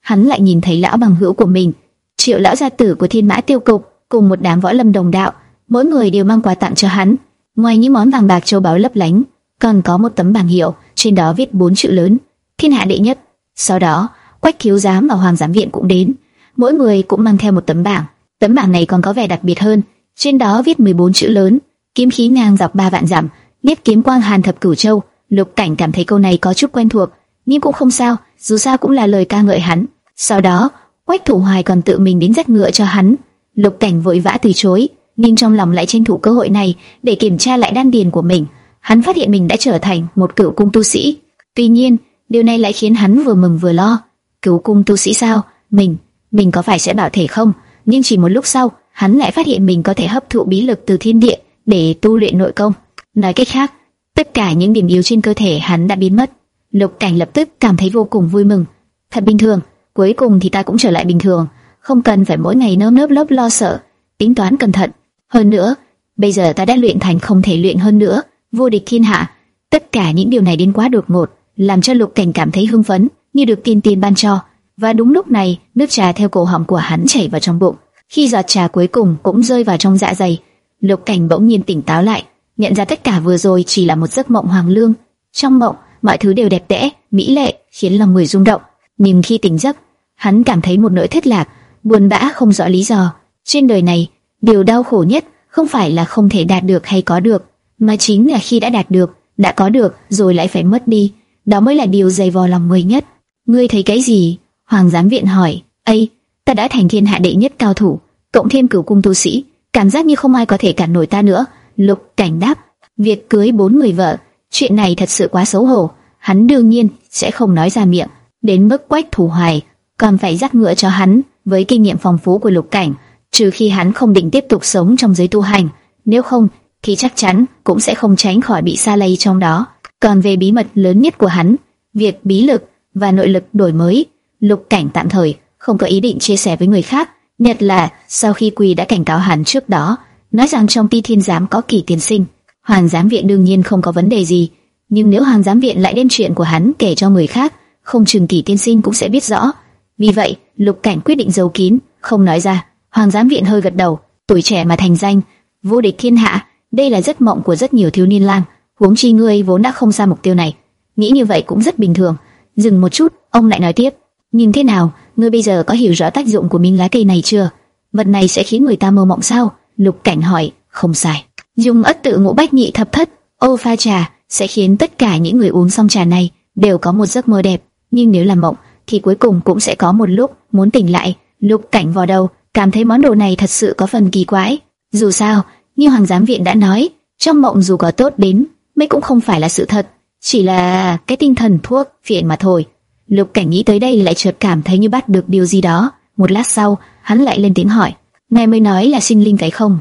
hắn lại nhìn thấy lão bằng hữu của mình, Triệu lão gia tử của Thiên Mã Tiêu Cục cùng một đám võ lâm đồng đạo, mỗi người đều mang quà tặng cho hắn. Ngoài những món vàng bạc châu báu lấp lánh, còn có một tấm bảng hiệu, trên đó viết bốn chữ lớn: Thiên hạ đệ nhất. Sau đó, Quách Khiếu giám và Hoàng giám viện cũng đến, mỗi người cũng mang theo một tấm bảng. Tấm bảng này còn có vẻ đặc biệt hơn, trên đó viết 14 chữ lớn: Kiếm khí ngang dọc ba vạn dặm, Niết kiếm quang hàn thập cửu châu. Lục Cảnh cảm thấy câu này có chút quen thuộc, nhưng cũng không sao, dù sao cũng là lời ca ngợi hắn. Sau đó, Quách Thủ Hoài còn tự mình đến dắt ngựa cho hắn. Lục Cảnh vội vã từ chối, nhưng trong lòng lại tranh thủ cơ hội này để kiểm tra lại đan điền của mình. Hắn phát hiện mình đã trở thành một cựu cung tu sĩ. Tuy nhiên, điều này lại khiến hắn vừa mừng vừa lo. Cựu cung tu sĩ sao? Mình, mình có phải sẽ bảo thể không? Nhưng chỉ một lúc sau, hắn lại phát hiện mình có thể hấp thụ bí lực từ thiên địa để tu luyện nội công. Nói cách khác, tất cả những điểm yếu trên cơ thể hắn đã biến mất. Lục Cảnh lập tức cảm thấy vô cùng vui mừng. Thật bình thường, cuối cùng thì ta cũng trở lại bình thường, không cần phải mỗi ngày nơm nớp lớp lo sợ, tính toán cẩn thận. Hơn nữa, bây giờ ta đã luyện thành không thể luyện hơn nữa, vô địch thiên hạ. Tất cả những điều này đến quá đột ngột, làm cho Lục Cảnh cảm thấy hưng phấn, như được tin tiền ban cho. Và đúng lúc này, nước trà theo cổ họng của hắn chảy vào trong bụng. Khi giọt trà cuối cùng cũng rơi vào trong dạ dày, Lục Cảnh bỗng nhiên tỉnh táo lại, nhận ra tất cả vừa rồi chỉ là một giấc mộng hoàng lương. Trong mộng, mọi thứ đều đẹp đẽ, mỹ lệ, khiến lòng người rung động. Nhưng khi tỉnh giấc, hắn cảm thấy một nỗi thất lạc, buồn bã không rõ lý do. Trên đời này, điều đau khổ nhất không phải là không thể đạt được hay có được, mà chính là khi đã đạt được, đã có được rồi lại phải mất đi, đó mới là điều dày vò lòng người nhất. Ngươi thấy cái gì? Hoàng giám viện hỏi. "Ây, ta đã thành thiên hạ đệ nhất cao thủ, cộng thêm cửu cung tu sĩ, cảm giác như không ai có thể cản nổi ta nữa." Lục Cảnh đáp, "Việc cưới bốn người vợ, chuyện này thật sự quá xấu hổ." Hắn đương nhiên sẽ không nói ra miệng, đến mức quách thủ hoài còn phải dắt ngựa cho hắn. Với kinh nghiệm phong phú của lục cảnh, trừ khi hắn không định tiếp tục sống trong giới tu hành, nếu không thì chắc chắn cũng sẽ không tránh khỏi bị xa lây trong đó. Còn về bí mật lớn nhất của hắn, việc bí lực và nội lực đổi mới, lục cảnh tạm thời không có ý định chia sẻ với người khác. Nhất là sau khi quỳ đã cảnh cáo hắn trước đó, nói rằng trong ti thiên giám có kỳ tiền sinh, hoàng giám viện đương nhiên không có vấn đề gì. Nhưng nếu hoàng giám viện lại đem chuyện của hắn kể cho người khác, không chừng kỳ tiên sinh cũng sẽ biết rõ. Vì vậy, Lục Cảnh quyết định giấu kín, không nói ra. Hoàng giám viện hơi gật đầu, tuổi trẻ mà thành danh, vô địch thiên hạ, đây là giấc mộng của rất nhiều thiếu niên lang. Huống chi ngươi vốn đã không xa mục tiêu này, nghĩ như vậy cũng rất bình thường. Dừng một chút, ông lại nói tiếp, nhìn thế nào, ngươi bây giờ có hiểu rõ tác dụng của miếng lá cây này chưa? Vật này sẽ khiến người ta mơ mộng sao? Lục Cảnh hỏi, không sai. Dùng ất tự ngũ bách nhị thập thất, ô pha trà sẽ khiến tất cả những người uống xong trà này đều có một giấc mơ đẹp. Nhưng nếu làm mộng, thì cuối cùng cũng sẽ có một lúc muốn tỉnh lại. Lục Cảnh vào đầu, cảm thấy món đồ này thật sự có phần kỳ quái. Dù sao, như Hoàng giám viện đã nói, trong mộng dù có tốt đến, mấy cũng không phải là sự thật, chỉ là cái tinh thần thuốc phiện mà thôi. Lục Cảnh nghĩ tới đây lại chợt cảm thấy như bắt được điều gì đó. Một lát sau, hắn lại lên tiếng hỏi, ngài mới nói là sinh linh cái không?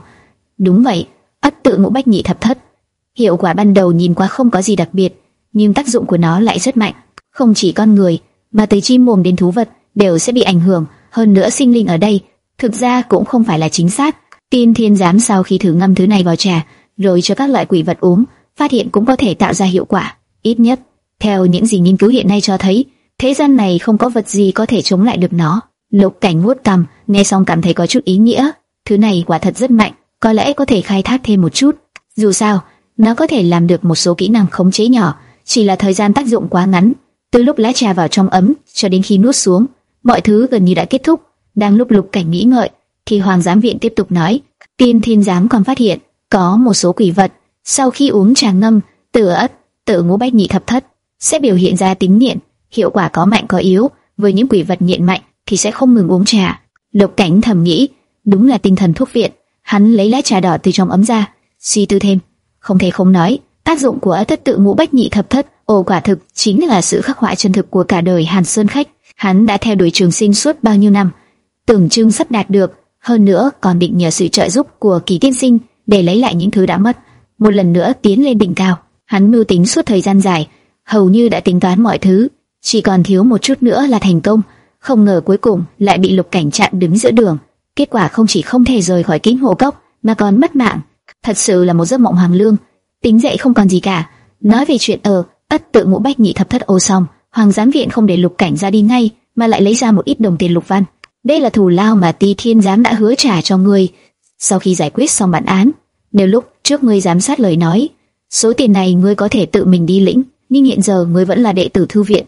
Đúng vậy, ất tự ngũ bách nhị thập thất. Hiệu quả ban đầu nhìn qua không có gì đặc biệt, nhưng tác dụng của nó lại rất mạnh. Không chỉ con người, mà từ chim mồm đến thú vật đều sẽ bị ảnh hưởng. Hơn nữa sinh linh ở đây thực ra cũng không phải là chính xác. Tiên Thiên giám sau khi thử ngâm thứ này vào trà, rồi cho các loại quỷ vật uống, phát hiện cũng có thể tạo ra hiệu quả. Ít nhất, theo những gì nghiên cứu hiện nay cho thấy, thế gian này không có vật gì có thể chống lại được nó. Lục Cảnh vuốt cằm, nghe xong cảm thấy có chút ý nghĩa. Thứ này quả thật rất mạnh, có lẽ có thể khai thác thêm một chút. Dù sao, nó có thể làm được một số kỹ năng khống chế nhỏ, chỉ là thời gian tác dụng quá ngắn, từ lúc lá trà vào trong ấm cho đến khi nuốt xuống, mọi thứ gần như đã kết thúc. Đang lúc Lục Cảnh nghĩ ngợi, thì Hoàng giám viện tiếp tục nói, Tiên Thiên giám còn phát hiện có một số quỷ vật sau khi uống trà ngâm, tử ất, tử ngũ bách nhị thập thất sẽ biểu hiện ra tính nghiện, hiệu quả có mạnh có yếu. Với những quỷ vật nghiện mạnh thì sẽ không ngừng uống trà. Lục Cảnh thầm nghĩ, đúng là tinh thần thuốc viện. Hắn lấy lá trà đỏ từ trong ấm ra, suy tư thêm, không thể không nói, Tác dụng của thất tự ngũ bách nhị thập thất, ồ quả thực chính là sự khắc họa chân thực của cả đời Hàn Sơn khách. Hắn đã theo đuổi trường sinh suốt bao nhiêu năm, tưởng chừng sắp đạt được, hơn nữa còn định nhờ sự trợ giúp của kỳ tiên sinh để lấy lại những thứ đã mất, một lần nữa tiến lên đỉnh cao. Hắn mưu tính suốt thời gian dài, hầu như đã tính toán mọi thứ, chỉ còn thiếu một chút nữa là thành công. Không ngờ cuối cùng lại bị lục cảnh chặn đứng giữa đường. Kết quả không chỉ không thể rời khỏi kính hồ cốc, mà còn mất mạng. Thật sự là một giấc mộng hoàng lương. Tính dậy không còn gì cả. Nói về chuyện ở ất tự ngũ bách nhị thập thất ô xong, hoàng giám viện không để lục cảnh ra đi ngay, mà lại lấy ra một ít đồng tiền lục văn. Đây là thù lao mà Ti Thiên giám đã hứa trả cho ngươi sau khi giải quyết xong bản án. Nếu lúc trước ngươi giám sát lời nói, số tiền này ngươi có thể tự mình đi lĩnh, nhưng hiện giờ ngươi vẫn là đệ tử thư viện,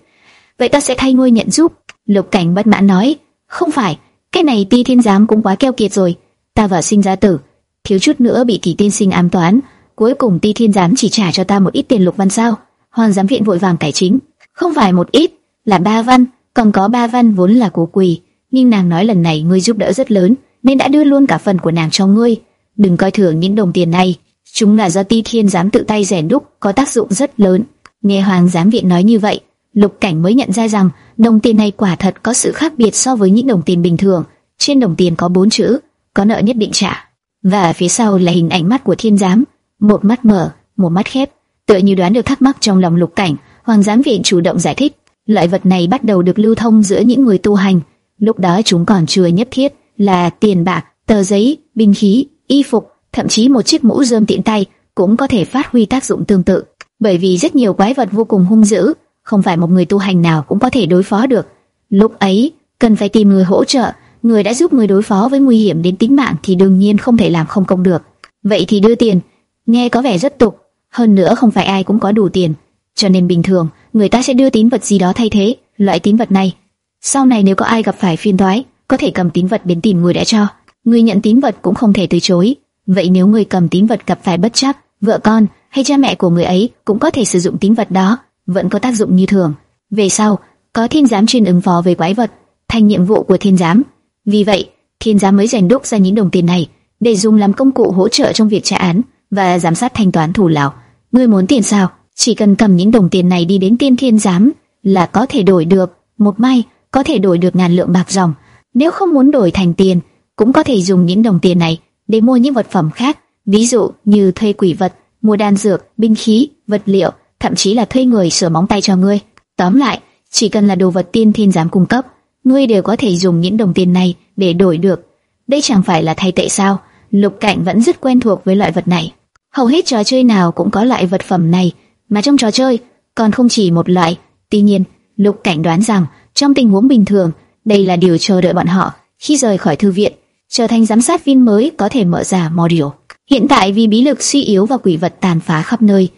vậy ta sẽ thay ngươi nhận giúp. Lục Cảnh bất mãn nói, không phải, cái này Ti Thiên giám cũng quá keo kiệt rồi. Ta và sinh ra tử, thiếu chút nữa bị kỳ tiên sinh ám toán, cuối cùng Ti Thiên giám chỉ trả cho ta một ít tiền lục văn sao? Hoàng giám viện vội vàng cải chính, không phải một ít, là ba văn, còn có ba văn vốn là của quỳ nhưng nàng nói lần này ngươi giúp đỡ rất lớn, nên đã đưa luôn cả phần của nàng cho ngươi. Đừng coi thường những đồng tiền này, chúng là do Ti Thiên Giám tự tay rèn đúc, có tác dụng rất lớn. Nghe Hoàng giám viện nói như vậy, Lục Cảnh mới nhận ra rằng đồng tiền này quả thật có sự khác biệt so với những đồng tiền bình thường. Trên đồng tiền có bốn chữ, có nợ nhất định trả, và phía sau là hình ảnh mắt của Thiên giám, một mắt mở, một mắt khép. Tựa như đoán được thắc mắc trong lòng Lục Cảnh, Hoàng giám viện chủ động giải thích, loại vật này bắt đầu được lưu thông giữa những người tu hành Lúc đó chúng còn chưa nhất thiết là tiền bạc, tờ giấy, binh khí, y phục, thậm chí một chiếc mũ rơm tiện tay cũng có thể phát huy tác dụng tương tự. Bởi vì rất nhiều quái vật vô cùng hung dữ, không phải một người tu hành nào cũng có thể đối phó được. Lúc ấy, cần phải tìm người hỗ trợ, người đã giúp người đối phó với nguy hiểm đến tính mạng thì đương nhiên không thể làm không công được. Vậy thì đưa tiền, nghe có vẻ rất tục, hơn nữa không phải ai cũng có đủ tiền, cho nên bình thường người ta sẽ đưa tín vật gì đó thay thế. Loại tín vật này sau này nếu có ai gặp phải phiền toái, có thể cầm tín vật đến tìm người đã cho. Người nhận tín vật cũng không thể từ chối. Vậy nếu người cầm tín vật gặp phải bất chấp, vợ con hay cha mẹ của người ấy cũng có thể sử dụng tín vật đó, vẫn có tác dụng như thường. Về sau, có thiên giám chuyên ứng phó về quái vật, thành nhiệm vụ của thiên giám. Vì vậy, thiên giám mới rèn đúc ra những đồng tiền này để dùng làm công cụ hỗ trợ trong việc trả án và giám sát thanh toán thủ lão. Ngươi muốn tiền sao? Chỉ cần cầm những đồng tiền này đi đến tiên thiên giám là có thể đổi được. Một may có thể đổi được ngàn lượng bạc ròng. Nếu không muốn đổi thành tiền, cũng có thể dùng những đồng tiền này để mua những vật phẩm khác, ví dụ như thuê quỷ vật, mua đan dược, binh khí, vật liệu, thậm chí là thuê người sửa móng tay cho ngươi. Tóm lại, chỉ cần là đồ vật tiên thiên giám cung cấp, ngươi đều có thể dùng những đồng tiền này để đổi được. Đây chẳng phải là thay tệ sao? Lục Cảnh vẫn rất quen thuộc với loại vật này. Hầu hết trò chơi nào cũng có loại vật phẩm này, mà trong trò chơi còn không chỉ một loại. Tuy nhiên, Lục Cảnh đoán rằng trong tình huống bình thường, đây là điều chờ đợi bọn họ khi rời khỏi thư viện, trở thành giám sát viên mới có thể mở ra module. Hiện tại vì bí lực suy yếu và quỷ vật tàn phá khắp nơi,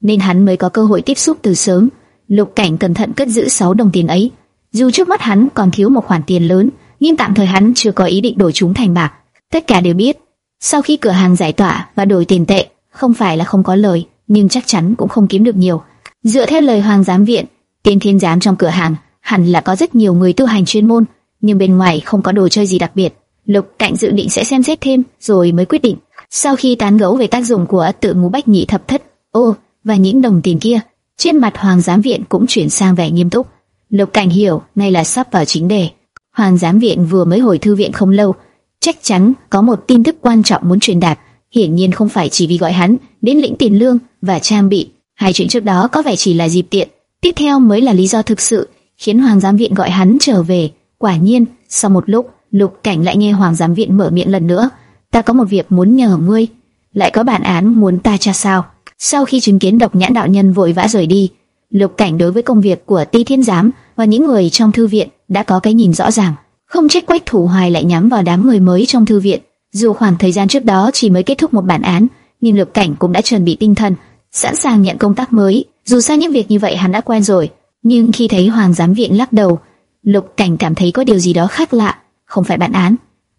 nên hắn mới có cơ hội tiếp xúc từ sớm. Lục Cảnh cẩn thận cất giữ 6 đồng tiền ấy, dù trước mắt hắn còn thiếu một khoản tiền lớn, nhưng tạm thời hắn chưa có ý định đổi chúng thành bạc. Tất cả đều biết, sau khi cửa hàng giải tỏa và đổi tiền tệ, không phải là không có lời, nhưng chắc chắn cũng không kiếm được nhiều. Dựa theo lời Hoàng giám viện, tiên thiên giám trong cửa hàng hẳn là có rất nhiều người tu hành chuyên môn, nhưng bên ngoài không có đồ chơi gì đặc biệt. Lục Cảnh dự định sẽ xem xét thêm rồi mới quyết định. Sau khi tán gẫu về tác dụng của tự ngũ bách nhị thập thất, ô và những đồng tiền kia, trên mặt Hoàng giám viện cũng chuyển sang vẻ nghiêm túc. Lục Cảnh hiểu, nay là sắp vào chính đề. Hoàng giám viện vừa mới hồi thư viện không lâu, chắc chắn có một tin tức quan trọng muốn truyền đạt. Hiển nhiên không phải chỉ vì gọi hắn đến lĩnh tiền lương và trang bị. Hai chuyện trước đó có vẻ chỉ là dịp tiện. Tiếp theo mới là lý do thực sự khiến Hoàng giám viện gọi hắn trở về. Quả nhiên, sau một lúc, Lục Cảnh lại nghe Hoàng giám viện mở miệng lần nữa, "Ta có một việc muốn nhờ ngươi." Lại có bản án muốn ta tra sao? Sau khi chứng kiến độc nhãn đạo nhân vội vã rời đi, Lục Cảnh đối với công việc của Ti Thiên giám và những người trong thư viện đã có cái nhìn rõ ràng, không trách Quách Thủ Hoài lại nhắm vào đám người mới trong thư viện. Dù khoảng thời gian trước đó chỉ mới kết thúc một bản án, nhưng Lục Cảnh cũng đã chuẩn bị tinh thần, sẵn sàng nhận công tác mới. Dù sao những việc như vậy hắn đã quen rồi, nhưng khi thấy Hoàng giám viện lắc đầu, Lục Cảnh cảm thấy có điều gì đó khác lạ, không phải bản án.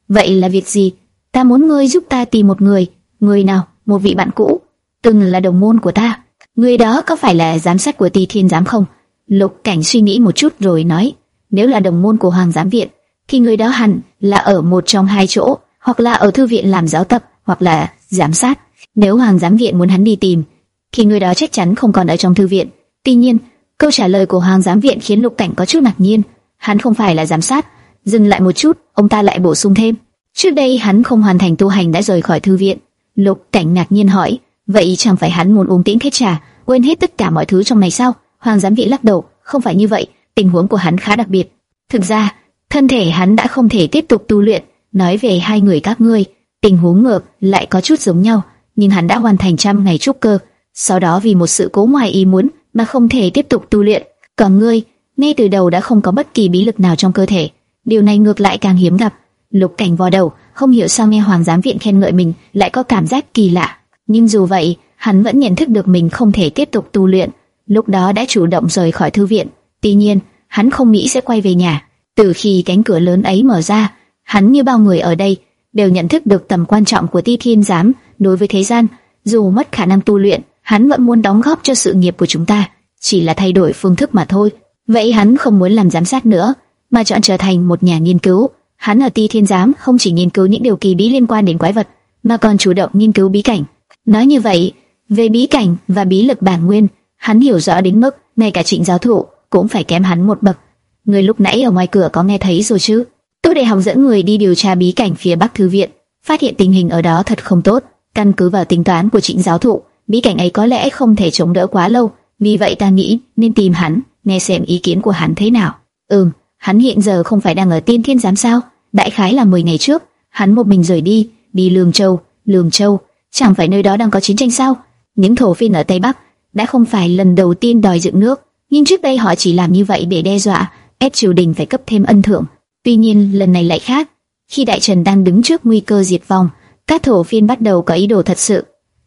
Vậy là việc gì? Ta muốn ngươi giúp ta tìm một người, người nào? Một vị bạn cũ, từng là đồng môn của ta. Người đó có phải là giám sát của Ti Thiên giám không? Lục Cảnh suy nghĩ một chút rồi nói, nếu là đồng môn của Hoàng giám viện, thì người đó hẳn là ở một trong hai chỗ, hoặc là ở thư viện làm giáo tập, hoặc là giám sát. Nếu Hoàng giám viện muốn hắn đi tìm, thì người đó chắc chắn không còn ở trong thư viện. Tuy nhiên, câu trả lời của Hoàng giám viện khiến Lục Cảnh có chút ngạc nhiên. Hắn không phải là giám sát. Dừng lại một chút, ông ta lại bổ sung thêm. Trước đây hắn không hoàn thành tu hành đã rời khỏi thư viện. Lục Cảnh ngạc nhiên hỏi, vậy chẳng phải hắn muốn uống tĩnh khách trà, quên hết tất cả mọi thứ trong này sao? Hoàng giám viện lắc đầu, không phải như vậy, tình huống của hắn khá đặc biệt. Thực ra, thân thể hắn đã không thể tiếp tục tu luyện. Nói về hai người các ngươi, tình huống ngược lại có chút giống nhau, nhưng hắn đã hoàn thành trăm ngày trúc cơ, sau đó vì một sự cố ngoài ý muốn mà không thể tiếp tục tu luyện. Còn ngươi, ngay từ đầu đã không có bất kỳ bí lực nào trong cơ thể, điều này ngược lại càng hiếm gặp. Lục Cảnh vò đầu, không hiểu sao nghe Hoàng giám viện khen ngợi mình lại có cảm giác kỳ lạ. Nhưng dù vậy, hắn vẫn nhận thức được mình không thể tiếp tục tu luyện. Lúc đó đã chủ động rời khỏi thư viện. Tuy nhiên, hắn không nghĩ sẽ quay về nhà. Từ khi cánh cửa lớn ấy mở ra, hắn như bao người ở đây đều nhận thức được tầm quan trọng của Ti Thiên Giám đối với thế gian. Dù mất khả năng tu luyện, hắn vẫn muốn đóng góp cho sự nghiệp của chúng ta, chỉ là thay đổi phương thức mà thôi. Vậy hắn không muốn làm giám sát nữa, mà chọn trở thành một nhà nghiên cứu. Hắn ở Ti Thiên Giám không chỉ nghiên cứu những điều kỳ bí liên quan đến quái vật, mà còn chủ động nghiên cứu bí cảnh. Nói như vậy, về bí cảnh và bí lực bản nguyên, hắn hiểu rõ đến mức ngay cả Trịnh giáo thụ cũng phải kém hắn một bậc. Người lúc nãy ở ngoài cửa có nghe thấy rồi chứ? Tô đại học dẫn người đi điều tra bí cảnh phía Bắc thư viện, phát hiện tình hình ở đó thật không tốt. Căn cứ vào tính toán của Trịnh giáo thụ, bí cảnh ấy có lẽ không thể chống đỡ quá lâu. Vì vậy ta nghĩ nên tìm hắn, nghe xem ý kiến của hắn thế nào. Ừm, hắn hiện giờ không phải đang ở Tiên Thiên giám sao? Đại khái là 10 ngày trước, hắn một mình rời đi, đi Lương Châu, Lương Châu, chẳng phải nơi đó đang có chiến tranh sao? Những thổ phiên ở Tây Bắc đã không phải lần đầu tiên đòi dựng nước, nhưng trước đây họ chỉ làm như vậy để đe dọa, ép triều đình phải cấp thêm ân thưởng. Tuy nhiên lần này lại khác, khi đại trần đang đứng trước nguy cơ diệt vong, các thổ phiên bắt đầu có ý đồ thật sự.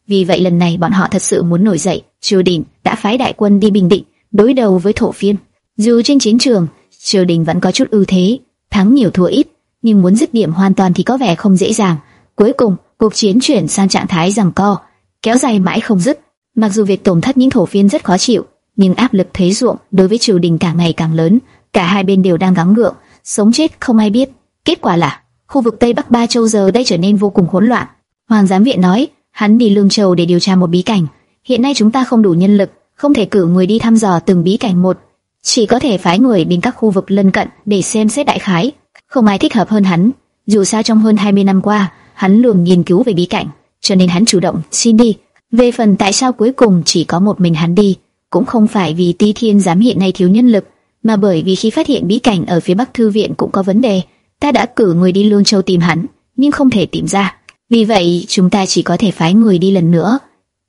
Vì vậy lần này bọn họ thật sự muốn nổi dậy, triều đình đã phái đại quân đi bình định, đối đầu với thổ phiên. Dù trên chiến trường, triều đình vẫn có chút ưu thế, thắng nhiều thua ít, nhưng muốn dứt điểm hoàn toàn thì có vẻ không dễ dàng. Cuối cùng, cuộc chiến chuyển sang trạng thái giằng co, kéo dài mãi không dứt. Mặc dù việc tổn thất những thổ phiên rất khó chịu, nhưng áp lực thế ruộng đối với triều đình càng ngày càng lớn, cả hai bên đều đang gắng gượng, sống chết không ai biết. Kết quả là khu vực Tây Bắc Ba Châu giờ đây trở nên vô cùng hỗn loạn. Hoàng giám viện nói, hắn đi Lương Châu để điều tra một bí cảnh. Hiện nay chúng ta không đủ nhân lực, không thể cử người đi thăm dò từng bí cảnh một, chỉ có thể phái người đến các khu vực lân cận để xem xét đại khái. Không ai thích hợp hơn hắn. Dù sao trong hơn 20 năm qua, hắn luôn nghiên cứu về bí cảnh, cho nên hắn chủ động xin đi. Về phần tại sao cuối cùng chỉ có một mình hắn đi, cũng không phải vì Ti Thiên giám hiện nay thiếu nhân lực, mà bởi vì khi phát hiện bí cảnh ở phía Bắc thư viện cũng có vấn đề, ta đã cử người đi Lương Châu tìm hắn, nhưng không thể tìm ra. Vì vậy, chúng ta chỉ có thể phái người đi lần nữa.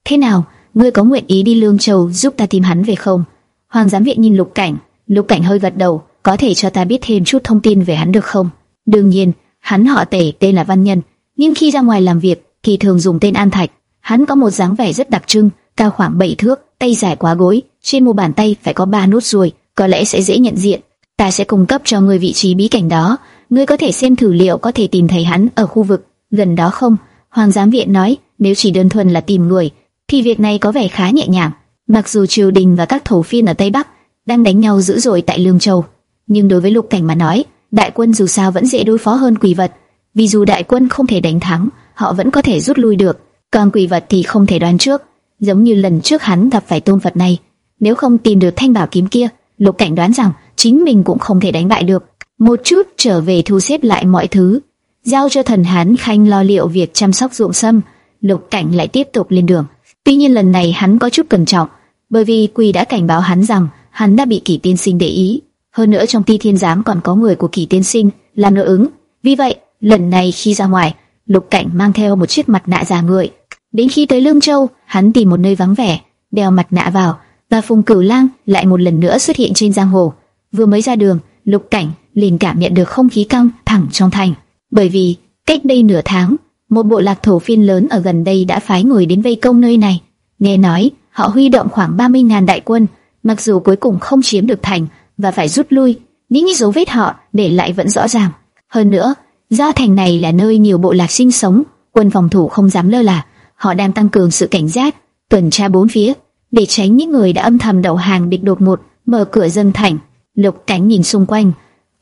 Thế nào, ngươi có nguyện ý đi Lương Châu giúp ta tìm hắn về không? Hoàng giám viện nhìn Lục Cảnh, Lục Cảnh hơi gật đầu, có thể cho ta biết thêm chút thông tin về hắn được không? Đương nhiên, hắn họ Tề, tên là Văn Nhân, nhưng khi ra ngoài làm việc thì thường dùng tên An Thạch. Hắn có một dáng vẻ rất đặc trưng, cao khoảng 7 thước, tay dài quá gối, trên mu bàn tay phải có ba nốt ruồi, có lẽ sẽ dễ nhận diện. Ta sẽ cung cấp cho ngươi vị trí bí cảnh đó, ngươi có thể xem thử liệu có thể tìm thấy hắn ở khu vực gần đó không. Hoàng giám viện nói, nếu chỉ đơn thuần là tìm người, thì việc này có vẻ khá nhẹ nhàng. Mặc dù triều đình và các thổ phiên ở Tây Bắc đang đánh nhau dữ dội tại Lương Châu, nhưng đối với Lục Cảnh mà nói, đại quân dù sao vẫn dễ đối phó hơn quỷ vật. Vì dù đại quân không thể đánh thắng, họ vẫn có thể rút lui được, còn quỷ vật thì không thể đoán trước. Giống như lần trước hắn gặp phải tôn vật này, nếu không tìm được thanh bảo kiếm kia, Lục Cảnh đoán rằng chính mình cũng không thể đánh bại được. Một chút trở về thu xếp lại mọi thứ, giao cho thần hán khanh lo liệu việc chăm sóc ruộng sâm. Lục Cảnh lại tiếp tục lên đường. Tuy nhiên lần này hắn có chút cẩn trọng, bởi vì Quỳ đã cảnh báo hắn rằng hắn đã bị Kỷ Tiên Sinh để ý. Hơn nữa trong Ti Thiên Giám còn có người của Kỷ Tiên Sinh làm nợ ứng. Vì vậy, lần này khi ra ngoài, Lục Cảnh mang theo một chiếc mặt nạ già người. Đến khi tới Lương Châu, hắn tìm một nơi vắng vẻ, đeo mặt nạ vào, và Phùng Cửu Lang lại một lần nữa xuất hiện trên giang hồ. Vừa mới ra đường, Lục Cảnh liền cảm nhận được không khí căng thẳng trong thành, bởi vì cách đây nửa tháng, một bộ lạc thổ phiên lớn ở gần đây đã phái người đến vây công nơi này. Nghe nói, họ huy động khoảng 30.000 đại quân, mặc dù cuối cùng không chiếm được thành và phải rút lui, những dấu vết họ để lại vẫn rõ ràng. Hơn nữa, do thành này là nơi nhiều bộ lạc sinh sống, quân phòng thủ không dám lơ là, họ đang tăng cường sự cảnh giác, tuần tra bốn phía, để tránh những người đã âm thầm đầu hàng địch đột ngột mở cửa dân thành. Lục Cảnh nhìn xung quanh,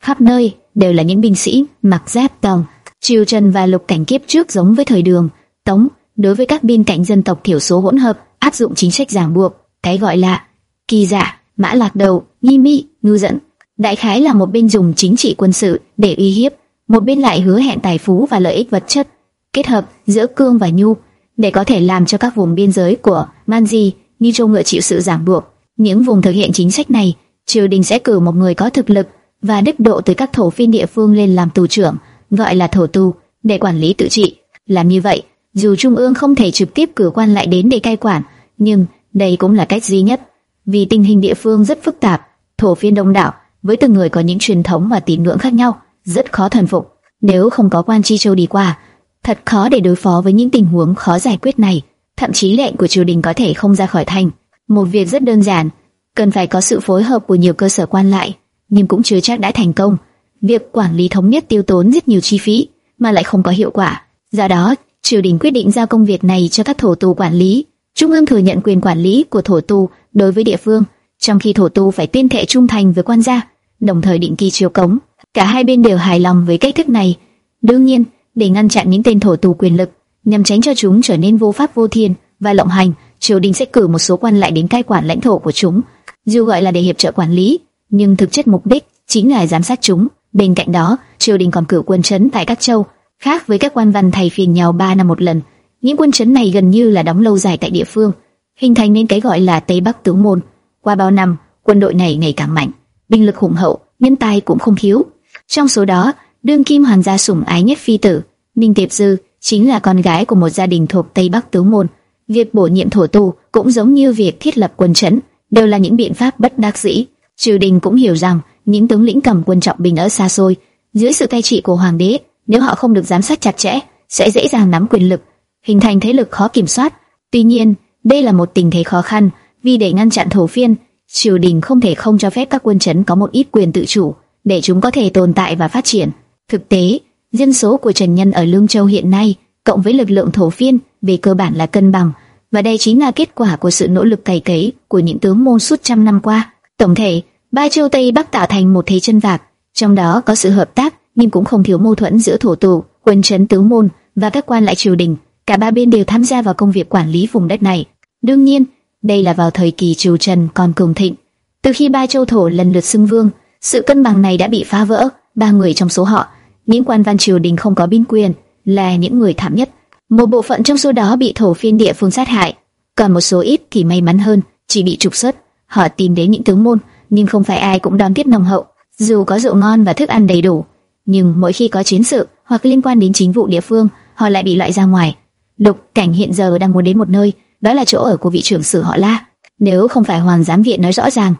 khắp nơi đều là những binh sĩ mặc giáp tòng. Triều Trần và Lục Cảnh kiếp trước giống với thời đường Tống, đối với các biên cảnh dân tộc thiểu số hỗn hợp, áp dụng chính sách giảng buộc, cái gọi là kỳ giả, mã lạc đầu, nghi mi, ngư dẫn. Đại khái là một bên dùng chính trị quân sự để uy hiếp, một bên lại hứa hẹn tài phú và lợi ích vật chất, kết hợp giữa cương và nhu để có thể làm cho các vùng biên giới của Manji, Nitro ngựa chịu sự giảng buộc. Những vùng thực hiện chính sách này, triều đình sẽ cử một người có thực lực và đức độ từ các thổ phiên địa phương lên làm tù trưởng, gọi là thổ tu, để quản lý tự trị. Làm như vậy, dù trung ương không thể trực tiếp cử quan lại đến để cai quản, nhưng đây cũng là cách duy nhất. Vì tình hình địa phương rất phức tạp, thổ phiên đông đảo, với từng người có những truyền thống và tín ngưỡng khác nhau, rất khó thần phục. Nếu không có quan chi châu đi qua, thật khó để đối phó với những tình huống khó giải quyết này. Thậm chí lệnh của triều đình có thể không ra khỏi thành. Một việc rất đơn giản, cần phải có sự phối hợp của nhiều cơ sở quan lại, nhưng cũng chưa chắc đã thành công. Việc quản lý thống nhất tiêu tốn rất nhiều chi phí, mà lại không có hiệu quả. Do đó, triều đình quyết định giao công việc này cho các thổ tù quản lý. Trung ương thừa nhận quyền quản lý của thổ tù đối với địa phương, trong khi thổ tù phải tuyên thệ trung thành với quan gia, đồng thời định kỳ chiếu cống. Cả hai bên đều hài lòng với cách thức này. Đương nhiên, để ngăn chặn những tên thổ tù quyền lực, nhằm tránh cho chúng trở nên vô pháp vô thiên và lộng hành, triều đình sẽ cử một số quan lại đến cai quản lãnh thổ của chúng. Dù gọi là để hiệp trợ quản lý, nhưng thực chất mục đích chính là giám sát chúng. Bên cạnh đó, triều đình còn cử quân chấn tại các châu, khác với các quan văn thầy phiền nhau 3 năm một lần. Những quân chấn này gần như là đóng lâu dài tại địa phương, hình thành nên cái gọi là Tây Bắc tướng môn. Qua bao năm, quân đội này ngày càng mạnh, binh lực hùng hậu, nhân tài cũng không thiếu. Trong số đó, đương kim hoàng gia sủng ái nhất phi tử, Ninh Tiệp Dư chính là con gái của một gia đình thuộc Tây Bắc tứ môn. Việc bổ nhiệm thổ tu cũng giống như việc thiết lập quân chấn, đều là những biện pháp bất đắc dĩ. Triều đình cũng hiểu rằng những tướng lĩnh cầm quân trọng bình ở xa xôi, dưới sự cai trị của hoàng đế, nếu họ không được giám sát chặt chẽ, sẽ dễ dàng nắm quyền lực, hình thành thế lực khó kiểm soát. Tuy nhiên, đây là một tình thế khó khăn, vì để ngăn chặn thổ phiên, triều đình không thể không cho phép các quân chấn có một ít quyền tự chủ, để chúng có thể tồn tại và phát triển. Thực tế, dân số của Trần Nhân ở Lương Châu hiện nay, cộng với lực lượng thổ phiên, về cơ bản là cân bằng, và đây chính là kết quả của sự nỗ lực cày cấy của những tướng môn suốt trăm năm qua. Tổng thể, ba châu Tây Bắc tạo thành một thế chân vạc, trong đó có sự hợp tác, nhưng cũng không thiếu mâu thuẫn giữa thổ tù, quân trấn tướng môn và các quan lại triều đình. Cả ba bên đều tham gia vào công việc quản lý vùng đất này. Đương nhiên, đây là vào thời kỳ triều Trần còn cường thịnh. Từ khi ba châu thổ lần lượt xưng vương, sự cân bằng này đã bị phá vỡ. Ba người trong số họ, những quan văn triều đình không có binh quyền, là những người thảm nhất. Một bộ phận trong số đó bị thổ phiên địa phương sát hại, còn một số ít thì may mắn hơn, chỉ bị trục xuất. Họ tìm đến những tướng môn, nhưng không phải ai cũng đón tiếp nồng hậu. Dù có rượu ngon và thức ăn đầy đủ, nhưng mỗi khi có chiến sự hoặc liên quan đến chính vụ địa phương, họ lại bị loại ra ngoài. Lục Cảnh hiện giờ đang muốn đến một nơi, đó là chỗ ở của vị trưởng sử họ La. Nếu không phải Hoàng giám viện nói rõ ràng,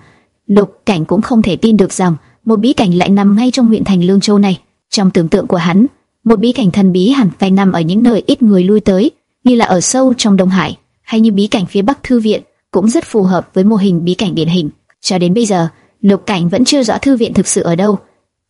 Lục Cảnh cũng không thể tin được rằng một bí cảnh lại nằm ngay trong huyện thành Lương Châu này. Trong tưởng tượng của hắn, một bí cảnh thần bí hẳn phải nằm ở những nơi ít người lui tới, như là ở sâu trong Đông Hải, hay như bí cảnh phía Bắc thư viện, cũng rất phù hợp với mô hình bí cảnh điển hình. Cho đến bây giờ, Lục Cảnh vẫn chưa rõ thư viện thực sự ở đâu.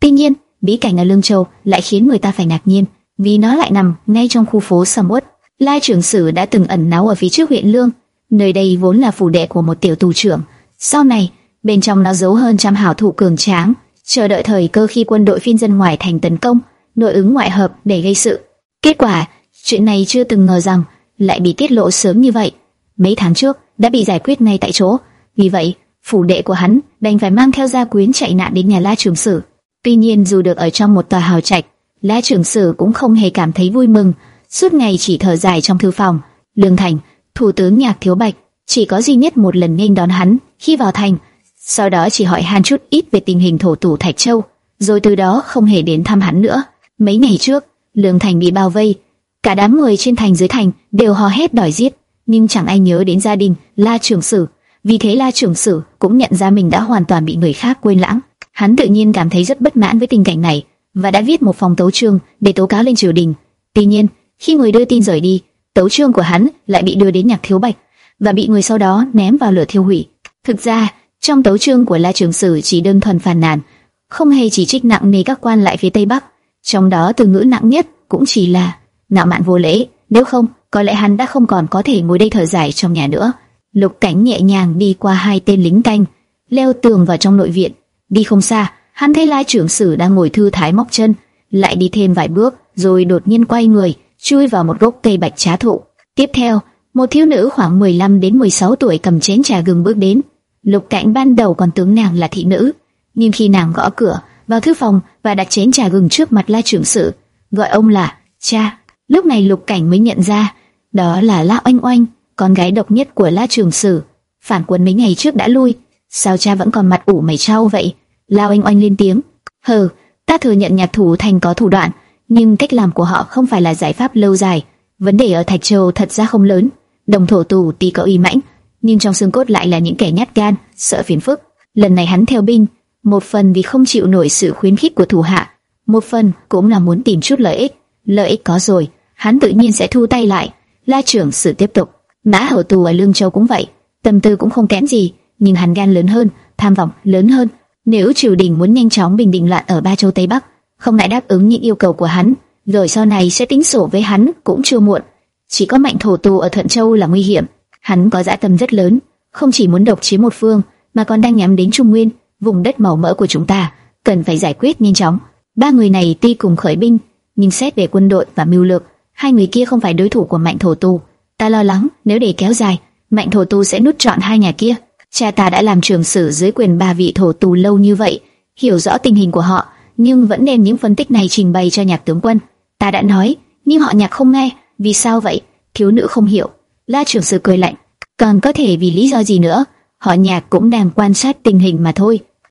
Tuy nhiên, bí cảnh ở Lương Châu lại khiến người ta phải ngạc nhiên, vì nó lại nằm ngay trong khu phố Sầm Uất. Lai trưởng sử đã từng ẩn náu ở phía trước huyện Lương, nơi đây vốn là phủ đệ của một tiểu tù trưởng. Sau này, bên trong nó giấu hơn trăm hảo thủ cường tráng, chờ đợi thời cơ khi quân đội phiên dân ngoài thành tấn công, nội ứng ngoại hợp để gây sự. Kết quả, chuyện này chưa từng ngờ rằng lại bị tiết lộ sớm như vậy. Mấy tháng trước đã bị giải quyết ngay tại chỗ. Vì vậy, phủ đệ của hắn đành phải mang theo gia quyến chạy nạn đến nhà La Trường Sử. Tuy nhiên dù được ở trong một tòa hào trạch, La Trường Sử cũng không hề cảm thấy vui mừng, suốt ngày chỉ thở dài trong thư phòng. Lương Thành, thủ tướng Nhạc Thiếu Bạch, chỉ có duy nhất một lần nghênh đón hắn khi vào thành, sau đó chỉ hỏi han chút ít về tình hình thổ tủ Thạch Châu, rồi từ đó không hề đến thăm hắn nữa. Mấy ngày trước, Lương Thành bị bao vây, cả đám người trên thành dưới thành đều hò hét đòi giết, nhưng chẳng ai nhớ đến gia đình La Trường Sử. Vì thế La Trường Sử cũng nhận ra mình đã hoàn toàn bị người khác quên lãng. Hắn tự nhiên cảm thấy rất bất mãn với tình cảnh này và đã viết một phòng tấu chương để tố cáo lên triều đình. Tuy nhiên, khi người đưa tin rời đi, tấu chương của hắn lại bị đưa đến nhạc thiếu bạch và bị người sau đó ném vào lửa thiêu hủy. Thực ra, trong tấu chương của La Trường Sử chỉ đơn thuần phàn nàn, không hề chỉ trích nặng nề các quan lại phía Tây Bắc. Trong đó từ ngữ nặng nhất cũng chỉ là nạo mạn vô lễ. Nếu không, có lẽ hắn đã không còn có thể ngồi đây thở dài trong nhà nữa. Lục Cảnh nhẹ nhàng đi qua hai tên lính canh, leo tường vào trong nội viện. Đi không xa, hắn thấy La trưởng sử đang ngồi thư thái móc chân, lại đi thêm vài bước, rồi đột nhiên quay người, chui vào một gốc cây bạch trá thụ. Tiếp theo, một thiếu nữ khoảng 15 đến 16 tuổi cầm chén trà gừng bước đến. Lục Cảnh ban đầu còn tưởng nàng là thị nữ, nhưng khi nàng gõ cửa vào thư phòng và đặt chén trà gừng trước mặt La trưởng sự, gọi ông là cha, lúc này Lục Cảnh mới nhận ra đó là La Oanh Oanh, con gái độc nhất của La trưởng sử. Phản quân mấy ngày trước đã lui, sao cha vẫn còn mặt ủ mày trao vậy? La Oanh Oanh lên tiếng, hừ, ta thừa nhận nhạc thủ thành có thủ đoạn, nhưng cách làm của họ không phải là giải pháp lâu dài. Vấn đề ở Thạch Châu thật ra không lớn, đồng thổ tù tuy có uy mãnh, nhưng trong xương cốt lại là những kẻ nhát gan, sợ phiền phức. Lần này hắn theo binh, một phần vì không chịu nổi sự khuyến khích của thủ hạ, một phần cũng là muốn tìm chút lợi ích. Lợi ích có rồi, hắn tự nhiên sẽ thu tay lại. La trưởng sự tiếp tục. Mã hầu tù ở lương châu cũng vậy, tâm tư cũng không kém gì, nhưng hắn gan lớn hơn, tham vọng lớn hơn. Nếu triều đình muốn nhanh chóng bình định loạn ở ba châu tây bắc, không lại đáp ứng những yêu cầu của hắn, rồi sau này sẽ tính sổ với hắn cũng chưa muộn. Chỉ có mạnh thổ tù ở thuận châu là nguy hiểm. Hắn có dã tâm rất lớn, không chỉ muốn độc chiếm một phương, mà còn đang nhắm đến Trung Nguyên, vùng đất màu mỡ của chúng ta, cần phải giải quyết nhanh chóng. Ba người này tuy cùng khởi binh, nhưng xét về quân đội và mưu lược, hai người kia không phải đối thủ của Mạnh Thổ Tu. Ta lo lắng nếu để kéo dài, Mạnh Thổ Tu sẽ nút trọn hai nhà kia. Cha ta đã làm trường sử dưới quyền ba vị thổ tù lâu như vậy, hiểu rõ tình hình của họ, nhưng vẫn đem những phân tích này trình bày cho nhạc tướng quân. Ta đã nói, nhưng họ nhạc không nghe, vì sao vậy? Thiếu nữ không hiểu. La trưởng sự cười lạnh, còn có thể vì lý do gì nữa? Họ nhạc cũng đang quan sát tình hình mà thôi.